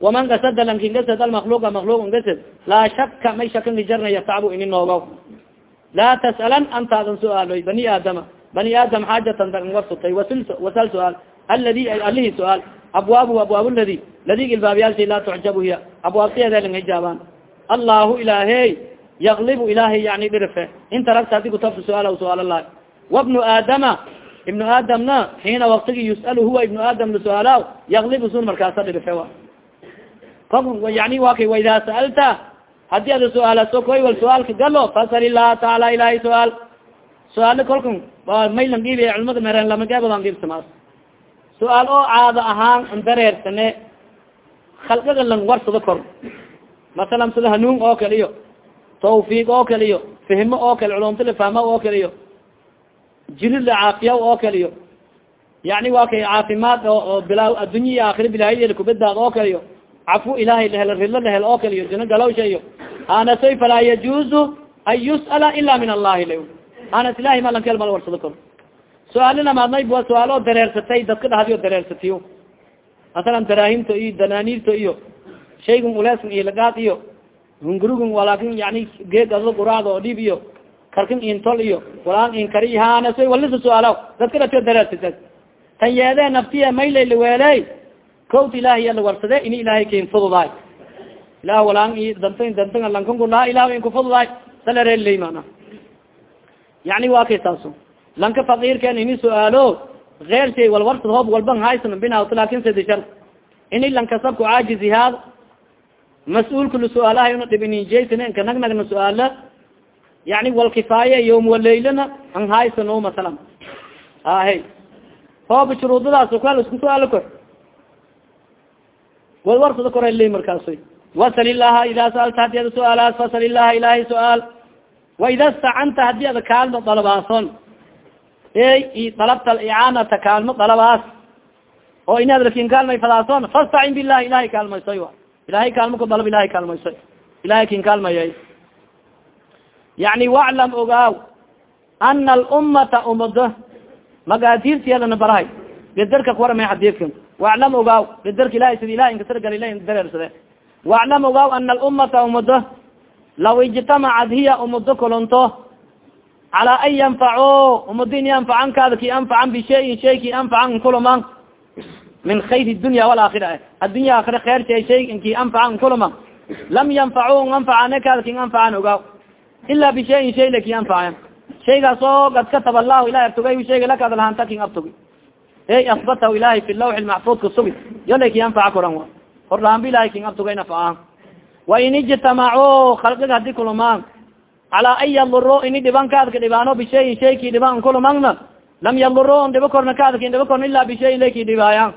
S1: Waman gasada lankin gasad almakluqa makluq gasad laa shaka may shakan jarnaya tacbu ini noogaw laa tas'alan antaadan su'aaloy bani aadama. Bani aadam xaajatan dagan warsutay wasal su'aal. Aladi alihi su'aal. Abwaabu abwaab ladi ladig laa tucjabu hiya. Abwaabtiyeeda lang hijaabaan allahu ilaahey yaglibu ilahay yani dhirfe. In taragta hadi kutabta su'aal su'aal allahi wabnu aadama ibnu aadamna xiina waktigi yus'al huwa ibnu aadam la su'aala yaglibu sun markaasa dhirfe yani wa kay waidaa sa'alta haddii ada su'aalaso koy wal su'aalka galo fasal illaha taala ilahay su'aal. Su'aala kolka maylan dhiib culimada mereen lama geebadan dhiibsamaas su'aal oo caada ahaan an dareersane khalqiga lang warsado kor. Masalan sida hanuun oo kale iyo tawfiiq oo kale iyo fihmo oo kale iyo jirila caafiya oo kale iyo yani wa kay caafimaad oo bilaa addunya iyo aakhira bilaayadel kubadaad oo kale iyo cafu ilahay lahel ridlo lahel oo kale iyo jino galowsha iyo anasoy falaa yajuuzu an yus'ala ila min allahi la anas ilahay malankel mal warsado karo. Su'aalina maadnay bua su'aalo dareersatay dadka dhahdiyo dareersatiyo. Masalan daraahimta iyo danaaniirta iyo shaygan uleeskan iyo lagaad iyo hungurugan walaakin yani geed ado quraacda oo dhib iyo karkin intol iyo walaan inkari hanasoy walisa su'aala dadka dhatiyo dareersata tan yeedee naftiya maylayla weeley kowt ilahay ala warsade ini ilahay kin fududaay. Ilah walaan danta danta lankankunaa ilah in kufududaay salareley mana yani waa kay taaso lanka fakirken ini su'aalo eer shay walwarsad hoob walban haysan binaawt laakiin sadishar ini lankasabku caajizi haad mas'uulka la su'aalahay una dhibinijaysan inka nag nagna su'aala yani walkifaaye yom walaylana an haysano masalan ahe hooba shuruudadaas kal isku su'aalo kor. Walwarsada koraley markaasoy wasal ilaha ida saalta haddii ada su'aalaas fasal ilaha ilahay su'aal waida stacanta haddii ada kaalmo dalabaason ey dalabta icaanata kaalmo dalabaas oo inaad laakiin kaalmay fadaason fastacin bilahi ilahay kaalmaysoy ilahay kaalmo ku dalab ilahay kaalmaysoy ilahay kin kaalmayay yani waclam ogaaw ana alummata umado magaadiirtiyadana barahay gadarka kuwaramay xadiidka waclam ogaaw gadarka ilahay sida ilahi inkasargal dareersade waclam ogaaw ana alummata umado law ijtamacad hiya umado kolonto calaa an yanfaco umado in anfacan kaada anfacan bishayin shay anfacan nkuluman min khayr dunya walaakira addunya akira kheer shay shay ki anfacan nkuluman lam yanfacu anfacane kaada anfacan ogaaw ila bishayin shay laki anfacan shaygaas oo gad kataba allahu ilahi abtugay shayga lakada lahanta kin abtugi ey asbatahu ilahay fi lawxi lmaxfudka sugi yolay ki anfaca koran wa horlaanba ilahay kin abtugay nafaa wain ijtamaco khalqiga haddii kulumaan calaa an yaduro ini dhiban kaadka dhibaano bishayin shayki dhiban kulumangna lam yaduro on dhiba korna kaadka in dhiba korna ila bishayin layki dhibaayan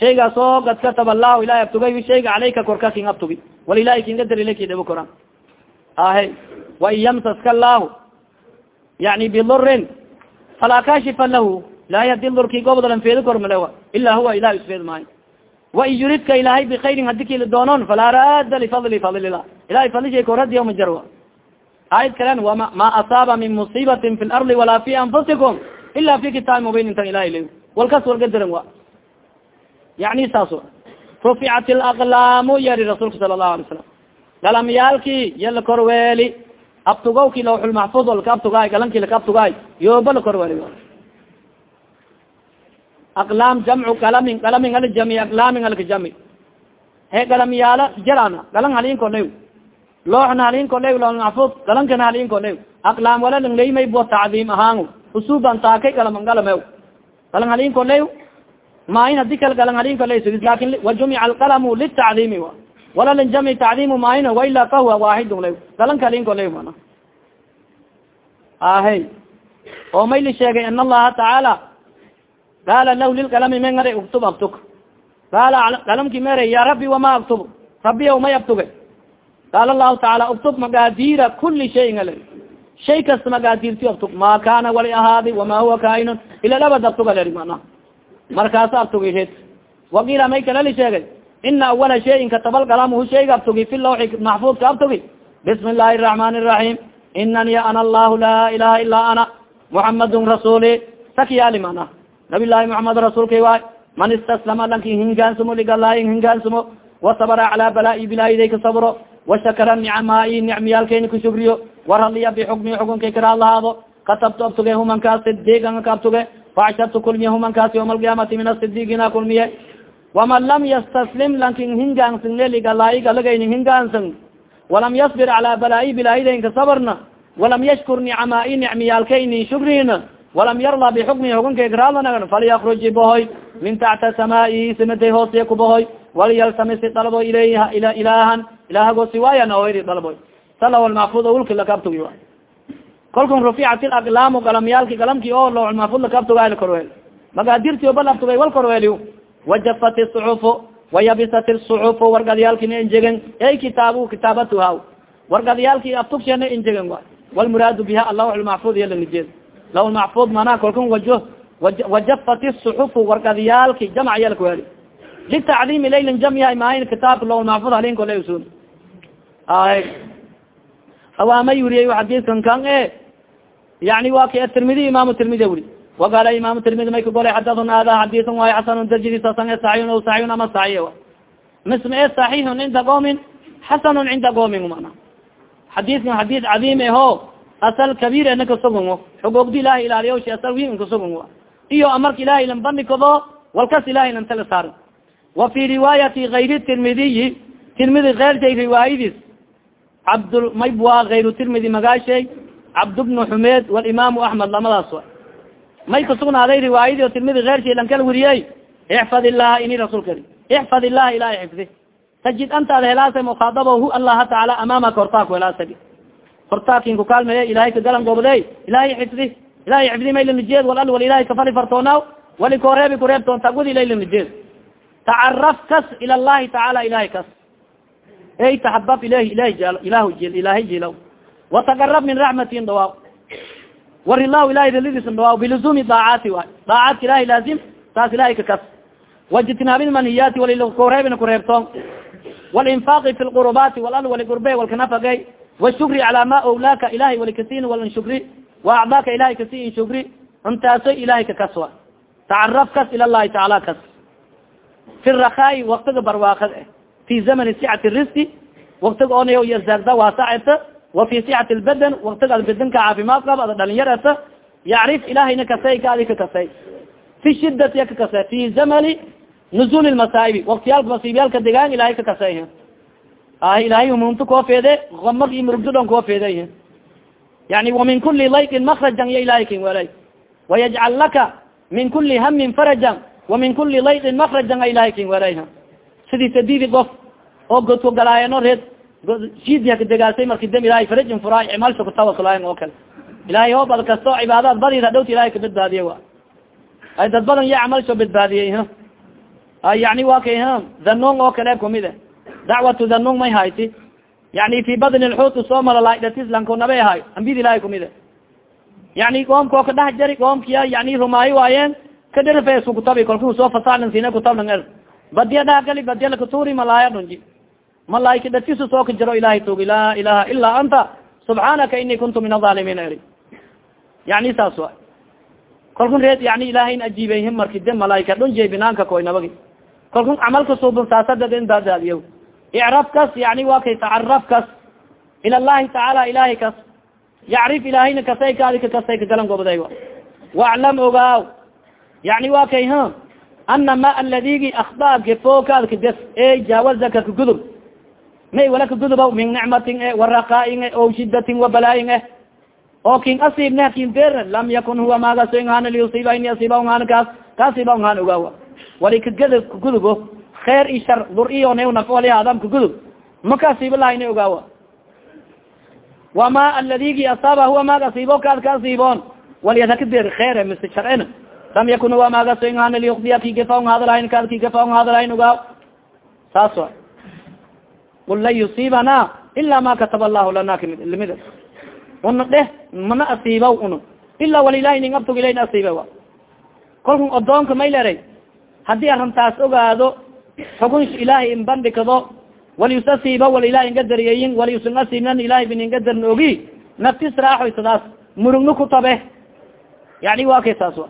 S1: shaygaas oo gad kataba allahu ilahi abtugay shayga caleyka korka kin abtugi wal ilahi kinga dari layki dhiba koran ahe wain yamsaska allahu yani bidurin falaa kashifa lahu ilahay haddii durki gobodlan feedi kor malewa ila huwa ilahi isfeed maayo wain yuridka ilahay bikayrin hadi kila doonon falaa raada lifadli fadlilah ilahay fadlishay koradiya ma jarwa aayad kalen ma asaaba min musiibatin fi lardi walaa fi anfusikum ila fi kitaabi mubin intan ilahay le walkas walgadaran wa yani saas ruficat alaqlaamu yari rasuulka sala allahu alay salam galamyaalki ya la korweeli abtugawki lawxulmaxfud laka abtugaay galanki laka abtugaay yooba la korweeli aqlaam jamcu galamin galamin aljami aqlaamin alkajami he galamyaala jarana galan halinkolew looxna halinkolew lawxulmaxfud galankana halinkolew aqlaam wala langlaymay bo tacdiim ahaan usuban taakay galaman galamew. Galan halinkolew maain hadi kal galan halinkolew laakiin wajumica alqalamu litacdiimi wala lanjami tacdiimu maain waila kahwa waaxidun lew galanka halinkolew mana ahey oo may li sheegay an allaha tacaala qaala lah lilkalami me ngara uktub abtug qaala kalamki mere ya rabbi wama aktub rabbi aw may abtuge qaala lahu tacaala uktub magaadira kuli shayin ale shay kasta magaadirti abtug ma kana wali ahaadi wama huwa kainun ila labad abtuga leri mana markaasa abtugihed wakiila may kala li sheegay ina awala shayin katabal kalamuhu shayga abtugi fi lawxi maxfuudka abtugi. Bismi illaahi araxman araxiim inani ana allahu laa ilaha ilaa ana muxamadun rasuli. Sakiyaali mana nabi llahi muxamed rasuulka waay man istaslama lanki hingaansamo ligalaay hingaansamo wasabra calaa balaa'i bilaayday ka sabro. Washakara nicmaai nicmiyaalkayni kushugriyo waraliya bixukmi xukunkay karaad lahaado katabtu abtuge humankaas sidiigan ka abtuge. Facshartu kulmiye humankaas yawma alqiyaamati min asidiigina kulmiye waman lam yastaslim lankin hingaansanne ligalaayi galagayni hingaansan walam yasbir calaa balaa'i bilaaydayn ka sabrna walam yashkur nicmaai nicmiyaalkayni shugrina walam yarda bixukmi xukunkaygraadana falyakruji bahoy min taxta samaai simaday hoosiya kubahoy walyaltamisi dalbo ilayha ilaahan ilahago siwaayana oiri dalboy salaw lmacfud ulki lakabtugi a kolkun ruficat ilaqlaamu galamyaalki galamki oo lowlmacfud lakabtuga la korweel magaadirti o balabtugay wal korweeliy wajafat suxufu wayabisat suxufu wargadyaalkina injegen ey kitaabu kitaabatuha wargadyaalki abtugsheena injegen wa walmuraadu biha alawx lmacfud iya langijeed law lmacfud mana kolkun wajo wajafat suxufu wargadyaalki jamc yalkuweli litacdiimi laylin jamyaha maahin kitaabka law lmacfud halinkole usun awaama yuriyay xadiiskan kan e yani wa ka tirmidi imam tirmidi wuri waqaala imam tirmidi may ka golay xadathun hada xasanun darjidisasan e saxiixun o saxiixun ama saxiix misma e saxiixun cinda qoomin xasanun cinda qoomin mana xadiiskan xadiis cadiim eho asal kabiir ena kasugun xugogdi ilahi ilaaliya asal wi nkasugun iyo amarka ilahay lan bandhikodo walkas ilahay lan tala saar wa fi riwaayati gayri tirmidiyi tirmidi keyrtay riwaayadiis cabd maybwa ayru tirmidi magaashay cabd bnu xumeed walimaamu axmed lamadaas wa may kusugnaaday riwaayadi o tirmidi keyrkay lan kala weriyey ixfad illaha ini rasuulka ixfad illaha ilahay xifdi. Tajid antaad helaasa mukaadaba hu allaha tacaala amaamaka hortaak helaasa hortaakin kukaalmeye ilahay kagalan goobde ilahay xifdi. Ilahay xifdi maylanijeed wal al wal ilahay kafali fartoonaaw wali koreebi kureebtoon tagwadi laylanijeed tacaraf kas ila llahi tacaala ilahay kas. Ey taxabab ilah ilah ilah ilahay jilaw wataqarab min raxmatin dhawaaw warilahu ilahay dhawaaw biluzumi daacaati waay. Daacaadka ilahay laazim taas ilahay ka kas. Wajtinaabi manhiyaati wali koreebina kureebtoon. Walinfaaqi fi lqurubaati walal wali gurbe walkanafagey washukri calaa ma owlaaka ilahay wali kasin walin shukri. Wa acdaaka ilahay kasi in shukri. Intaaso ilahay ka kas wa tacaraf kas ila llahi tacaala kas. Fi rakaayi waktiga barwaaqad eh. Fi zamani sicati riski waktiga wa fi sicati lbadan waktiga ad bedanka caafimaad qab ada dhalinyarata yacrif ilahayna kasay ka adi ka kasay fi shidati ka kasay fi zamani nuzul lmasaa'ibi waktiyaalka masiibyaalka degaan ilahay ka kasay ah ilahay humumta koo feede amag iyo murugdo dhon koo feeday yani wa min kuli layqin makrajan ya ilahay kin welay wayajcal laka min kuli hamin farajan wa min kuli layqin makrajan a ilahay kin welay sidii sadidi shiidiyakadegaasay marki dam ilahay farajin furaay cimalsha kutawasulayan oo kale ilahay oo bad kasto cibaadaad badid hadhowta ilahay kabadbaadiye wa. Ay dad badan ya camalsho badbaadiyey yani wa kay dhanong oo kale kumide dacwatu dhanong may hayti. Yani fi badni lxuut soo malalaidhatislanko nabay ahay ambid ilahay kumide yani qoomkao ka dhex jari qoomkiya yani rumaayo waayeen kadherfe isku kutabi kolku soo fasaalan sine kutablan er badiya dhagali badiya lakaturi malaaya dhunji malaay kadhatisu soo ka jiro ilahay tugi laa ilaha ilaa anta subxaanaka ini kuntu min aaalimiin eri yani saas wa kalkun reed yani ilahayn ajiibeyhin marki de malaaika dhunjey binaanka koy nabagi. Kalkun camalka suubun saasadad indaadaadiyo icrab kas yani wa kay tacaraf kas. Ila llahi tacaala ilahay kas. Yacrif ilahayna kasay kaadika kasay kagalan goboday waclam ogaaw. Yani wa kay ha ana ma aladigi akda gefookaad kages e jaawazaka kagudub may wala kaguduba min nicmatin e waraqaain e o shidatin wabalaayin e oo kin asiibne kin der lam yakun huwa magasoinhaan liusiiba ini asiiba nhaan kaas kaasiiba nhaan ogaawa wali kagad kagudubo kheer i shar dur iyo ne naf wali adam kagudub maka asiiba lahayna ogaawa wama aladigi asaaba huwa maag asiibo kaad ka asiiboon waliyada kader kheer mise lam yakun huwa magasoinhaan liudiya ki gafa hadalahayn kaad ki gafa hadalahayn ogaaw saas wa qul lan yusiibana ila ma kataba allahu lana limid una dheh mana asiiba un ilaa walilahi ning abtog ilan asiiba kolkan odoonka may leray haddii arrintaas ogaado xugun ilaahay inbandhikado walius asiiba wal ilahi ingadariyayin waliusan asiibnan ilahay bin ingadarin ogi naftis raaxoysadaas murugna ku tabe yani wa kay taas wa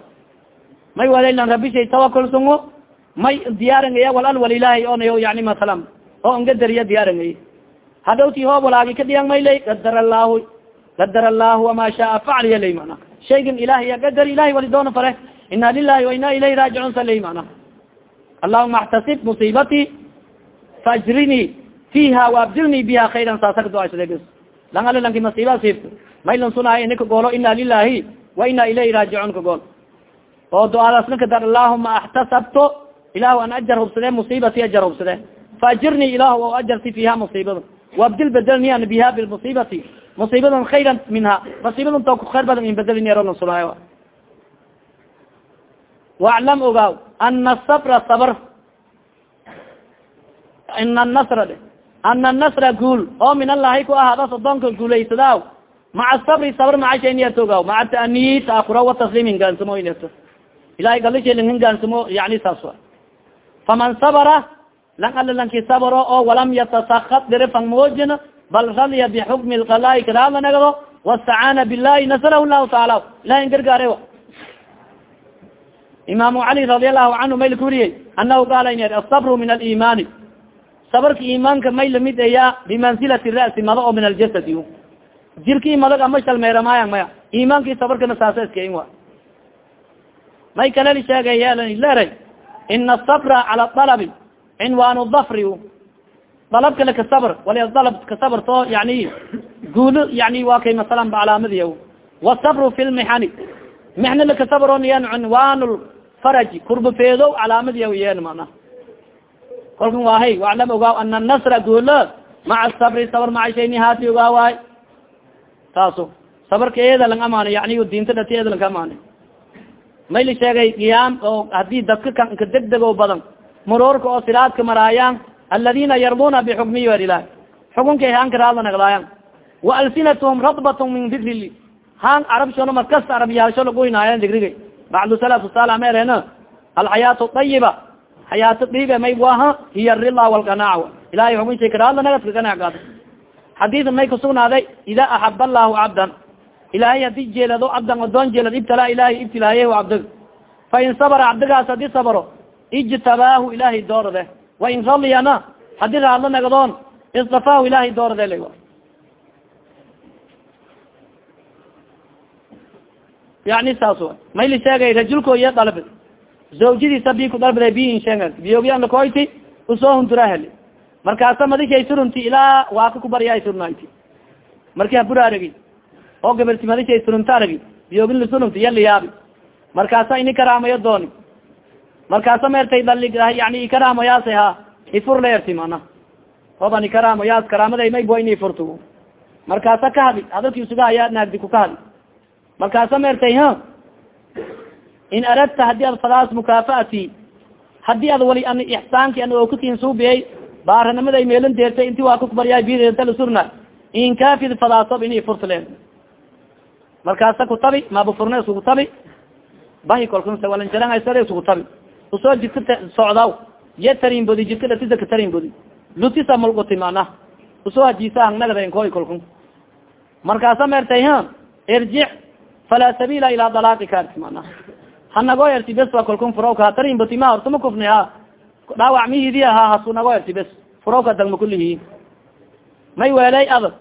S1: may walaylan rabishay tawakulsungo may diyaarangaya walal walilahi onayo yani masalan oo ingadariya diyaarangay hadhowti hoob walaagi ka diyan maylay qadar allahu qadar allahu wama shaaa facliya lay mana shaygan ilahiya qadar ilahi wali doona fare. Ina lilahi wa ilayhi raajicuun sa lay allahuma axtasib musiibati faajrini fiha waabdilni biha khayran saasa kaduaysade lang ali lanki masiiba siibto maylan sunahay ini kagoolo ina lilahi wa ina ilayhi raajicuun kagool oo duaadaasna kadar allahuma axtasabto ilahu an ajar hubsade musiibati ajar hubsade faajirni ilah o ajarti fiha musiibada wabdil bedelnian biha bilmusibati musiibadan khayra minha musiibadan to ku khayr badan in bedelnrona sunaayo waclam ogaaw ana sabra sabr ina nasra ana nasra guul oo min allahi ku ahaadas adoonka guulaysadaaw maca sabri sabr maca shayniyarta ogaaw maca taanii taakura watasliim hingaansamo inarta ilahay galishelin hingaansamo yani saas faman sabra lang ala lanki sabro oo walam yatasakad dirifan moojin bal radya bixukmi lkalaa'i karaada nagdo wastacaana bilahi nasarahu llahu taala ilahi n gargaare imaamu cali radi allahu canhu may laka weriyey anahu qaala in asabru min aliimani sabarka imaanka may la mid eya bimansilati ra'si mada oo min aljasadi jirkii madag ama shalmeeramaaya maya imaanki sabarkana saasa iskain wa may kaleli sheegay leray ina asabra cala alabi cinwaan dafri dalabka laka sabr wali dalab ka sabr to yani guulo yani waa kay masalan ba calaamadiya wasabru fi lmixani mixna laka sabron yan cinwaan lfaraji kurbafeedo calaamadiya yen mana kolkan waa hay waclam ogaaw ana nasra guulo maca sabri sabr maca shayni haati ogaa waay taaso sabarka eeda lang amaana yani diinta dhati eeda lang ka amaana mayli sheegay qiyaam oo haddii dadka kan ka degdego badan muroorka oo siraadka maraayaan aladina yarduna bixukmiy wer ilah xukunkay haan karaada nagdaayan wa alsinatahum radbat min dikri haan carabshona markasta arabyaalsho laguynaayan digrigay bacdu salaf sala merena alxayaat ayiba xayaato dhiibe may waha hiya rila walganaac ilahay xukunshay karaada nagadka ganacgaad xadiidan may kusugnaaday ida axab allahu cabdan ilahay haddii jeelado cabdan odoon jeelad ibtala ilahay ibtilaaye cabdig fa in sabra cabdigaas haddii sabro ijtabaahu ilahay doorade wain radiyana haddii raadla nagdoon istafaahu ilahay doorade la yani saas wa mayli sheegay rajulko iyo dalb zawjadiisa bi ku dalbada bi sheega biyogyan lakoyti u soo hundura heli. Markaasa madishay surunti ilaa waaka kubaryaay surnayti marki haburaaragi oo gabarti madishay surunta aragi biyogin lasurunti yali yaabi. Markaasa ini karaamayo dooni markaasa meertay dali yani ikaraamayaasa ha ifur leerti mana oban ikaraamayaas karaamaday may boyn ifurtu markaasa ka hadli. Hadalki usuga ayaa naagdi ku ka hadli. Markaasa meertay ha in aradta haddii ad fadaas mukaafaati haddii ad wali an ixsaanki an okutin suubiyay baaranimaday meelin deertay inti waa kukubaryaay bidalasurna in kaafid fadaasob ini ifurta leer. Markaasa kutabi mabufurne isugu tabi. Bahi kolkunsa walanjarangasare isugu tabi u soo jidka socdaw ye tarin bodi jidka datisaka tarin bodi lutisa mulguti mana. Usoo hajisa hangnagada koy kolkun. Markaasa meertay ha irjic falaa sabiila ilaa dalaaqika mana. Hanago erti bes wa kalkun furawka hatarinbatima hortama kufni ha. Dhaawac mihidi ha hasu nago erti bes furawka dagma kulihi may weelay adag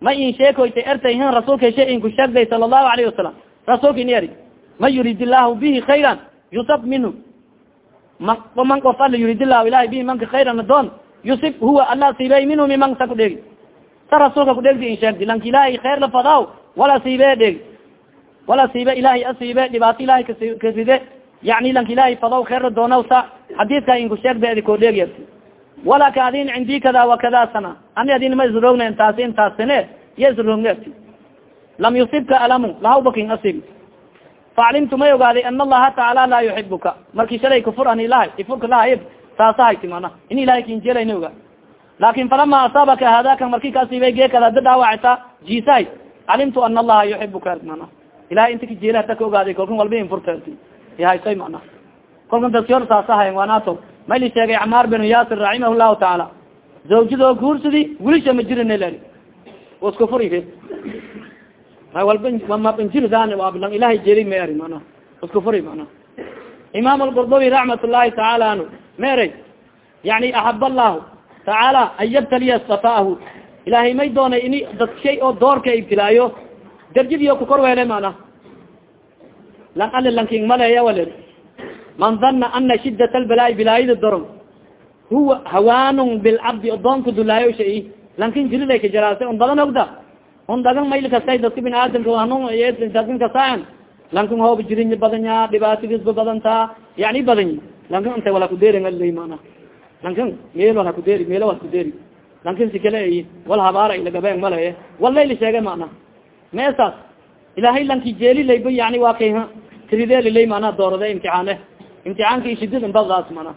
S1: may in sheekoyta ertay hin rasuulka she in ku sheegday sala allahu alayhi wasalam rasuulka eri man yurid illahu bihi khayran yusab minhu ma man qof ala yurid illahu ilahi bihi manka khayran adoon yusib huwa ala siibey minhu miman sa kudheegi sa rasuulka kudheegdi in sheegdi lanka ilahay khayr la fadaw wala siibe dheegi wala siibe ilahay asiibe dhibaato ilahay kaside yani lanka ilahay fadaw khayr la doonaw sa xadiidka in ku sheegda edi koo dheegi wala ka adin cindi wa kada sana. Ani adin ma isroogna intaasi intaasine iya isroogna lam yusibka alamu lahawbakin asib faclimtu may ogaaday ana allaha tacaala laa yuxibuka marki shalay kufur an ilahay ifurka lahayb saasa hayti mana in ilahay kinjelayna ogaa laakin falama asaabaka hadakan marki ka asiibay geekada ada dhaawacta jisahay calimtu ana allaha yuxibuka mana ilahay inta kajeela hata ka ogaaday kolkan walba infurta ihaysoy mana kolkan daskor saasa hayan wanato mayli sheegay camaar binu yasir raximah llahu tacaala zawjadoo guursadi wilisha ma jirina lari isku walbanjirdan ablan ilahay jeri ma eri mana isku furi mana imam alqurdubi raxmat llahi tacaala anu ma yani axab allahu tacaala an yabtaliya safaahu ilahay may doonay ini dad shay oo doorka ibtilaayo darjadiyo kukor weele mana lan ali lanking maleya wale man dana ana shidat albalaai bilaayada doron huwa hawaanun bilcabdi odoonka dulaayo shay. Lankin jirilay ka jaraasa un badan ogda un dagan mayl kastay dadka bin aadamka dagan kasaan lankin hooba jirin badanya dhibaatadiisba badantaa yani badanyi lankin intay wala kudeerin alay mana. Lankin meel wal hakudeeri meelo wal kudeeri lankin sikale ay wal habaara ilagabeen malaye walayla sheege mana meesaas ilahay lanki jeeli layba yani waa kay tirideelilay mana doorade imtixaane imtixaanka shidid inbadaas mana.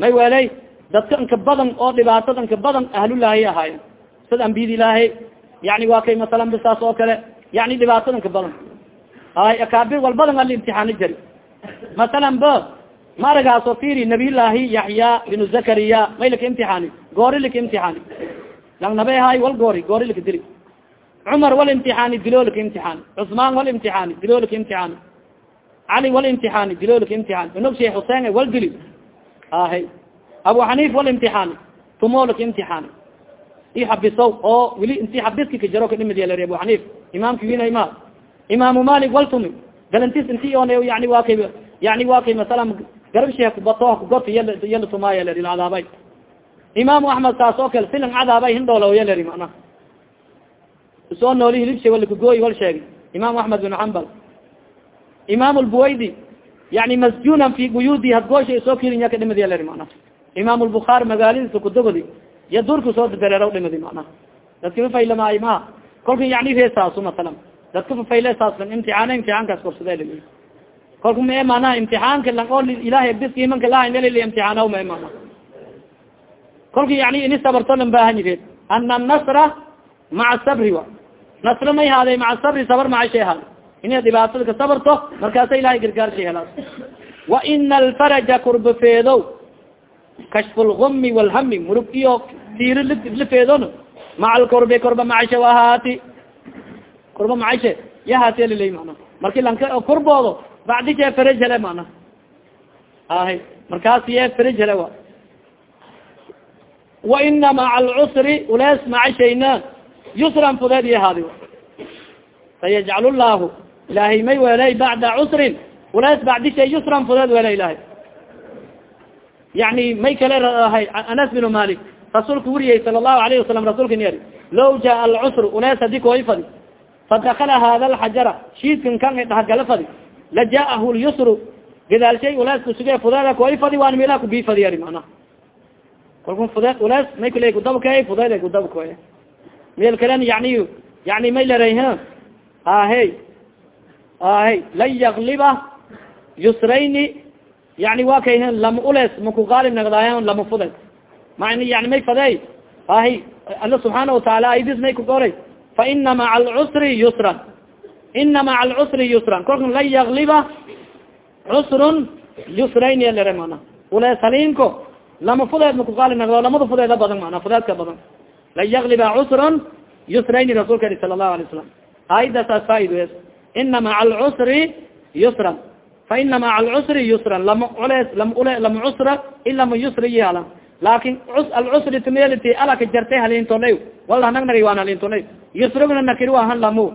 S1: May welay dadka inka badan oo dhibaatada inka badan ahlulaahi ahaayen sida ambiyad ilaahay yani waa kay masalan bisaas oo kale yani dhibaatada inka badan ay akaabir wal badan ali imtixaano jari masalan ba maragaasoo firi nabiyllaahi yaxya binu zakariya may imtixaani goori imtixaani lang ahay wal goori goori laka cumar wal imtixaani dilo imtixaani cusmaan wal imtixaani dilo imtixaani cali wal imtixaani dilo imtixaani inog sheekh xuseen wal dili ahay abu xaniif wal imtixaani tumo imtixaani i xabisow oo weli inti xabiski ka jaro kadhimid yalari abu xaniif imaamki wina ima imaamu malik wal tumi galantis inti on yani waa kay yani waa kay masala garab sheek bato kugorta yala tumaaya leri cadaabay. Imaamu axmed saas oo kale silan cadaabay hindhooloya leri mana soo nooli hilibshe walakagooy wal sheegay. Imaamu axmed bin xambal imam lbuwaydi yani masjunan fi buyudi hadgoosha soo kirinya ka dhimadi leri mana imam lbukaari magaaladiisa kudogodi ya durka soo dareero dhimadi mana dadka fafaylamaay maha kolka yani reesaasu masalan dadka fafayle saaslan imtixaana imtixaankaas korsade kolka mae manaha imtixaanka lang oo ilahay bis imanka lahayn imtixaana mae mana kolka yani ini sabarto lan bahanyireed ana nasra maca sabri wa. Nasra may haaday maca sabri sabar maca shay haada ina dhibaatada ka sabarto markaasa ilahay gargaarshay helaas. Wa ina alfaraja kurbafeedow kashfu lgumi walhami murug iyo tiiri lafeedon maca alkurbe korba macashe ahaati kurba macashe yahaati lilay mana marki lanka kurboodo bacdi jee faraj hele mana ahay markaas ye wa wa ina maca alcusri ulees macashayna yusran fudeed yahaadi sayajcal llahu ilahay may welay bacda cusrin ulees bacdi yusran fudeed wela ilahay yani may kale ahay anas bin malik. Rasuulka weriyey sala allahu alayhi wasalam rasulka ni law jaa alcusr ulees haddii kooy fadi fadakala hada alxajara shiidkan kan dhahgala fadi la jaahu lyusru gadaal shay ulees kusuge fudeeda kooy fadi waan mila kubi fadi ari mana kalku fudeed ulees may kule kudabkay fudeed kudabkoy meel kalen yani yani may laray ahe ahe lan yakliba yusrayni yani wa kay lama ulees makugaalib nagdaayan lama fudeed ma yani may fadey ahi alla subxaana wataala aidis may kugoray fa ina maca alcusri yusran. Ina maca alcusri yusran. Kolka lan yakliba cusrun yusrayni alere mana ulees halinko lama fudeed makugaalib nagdo lamada fudeeda badan mana fudeedka badan. Lan yakliba cusrun yusrayni rasulka sala allahu alay salam aayada saas faaid ina maca alcusri yusran fa ina maca alcusri yusran lama culees lama ule lama cusra ilama yusri yaalla laakin alcusri tumeliti alaka jartay halintolay wala nagnagi waan halintolay yusrigna nakiri waa han lamo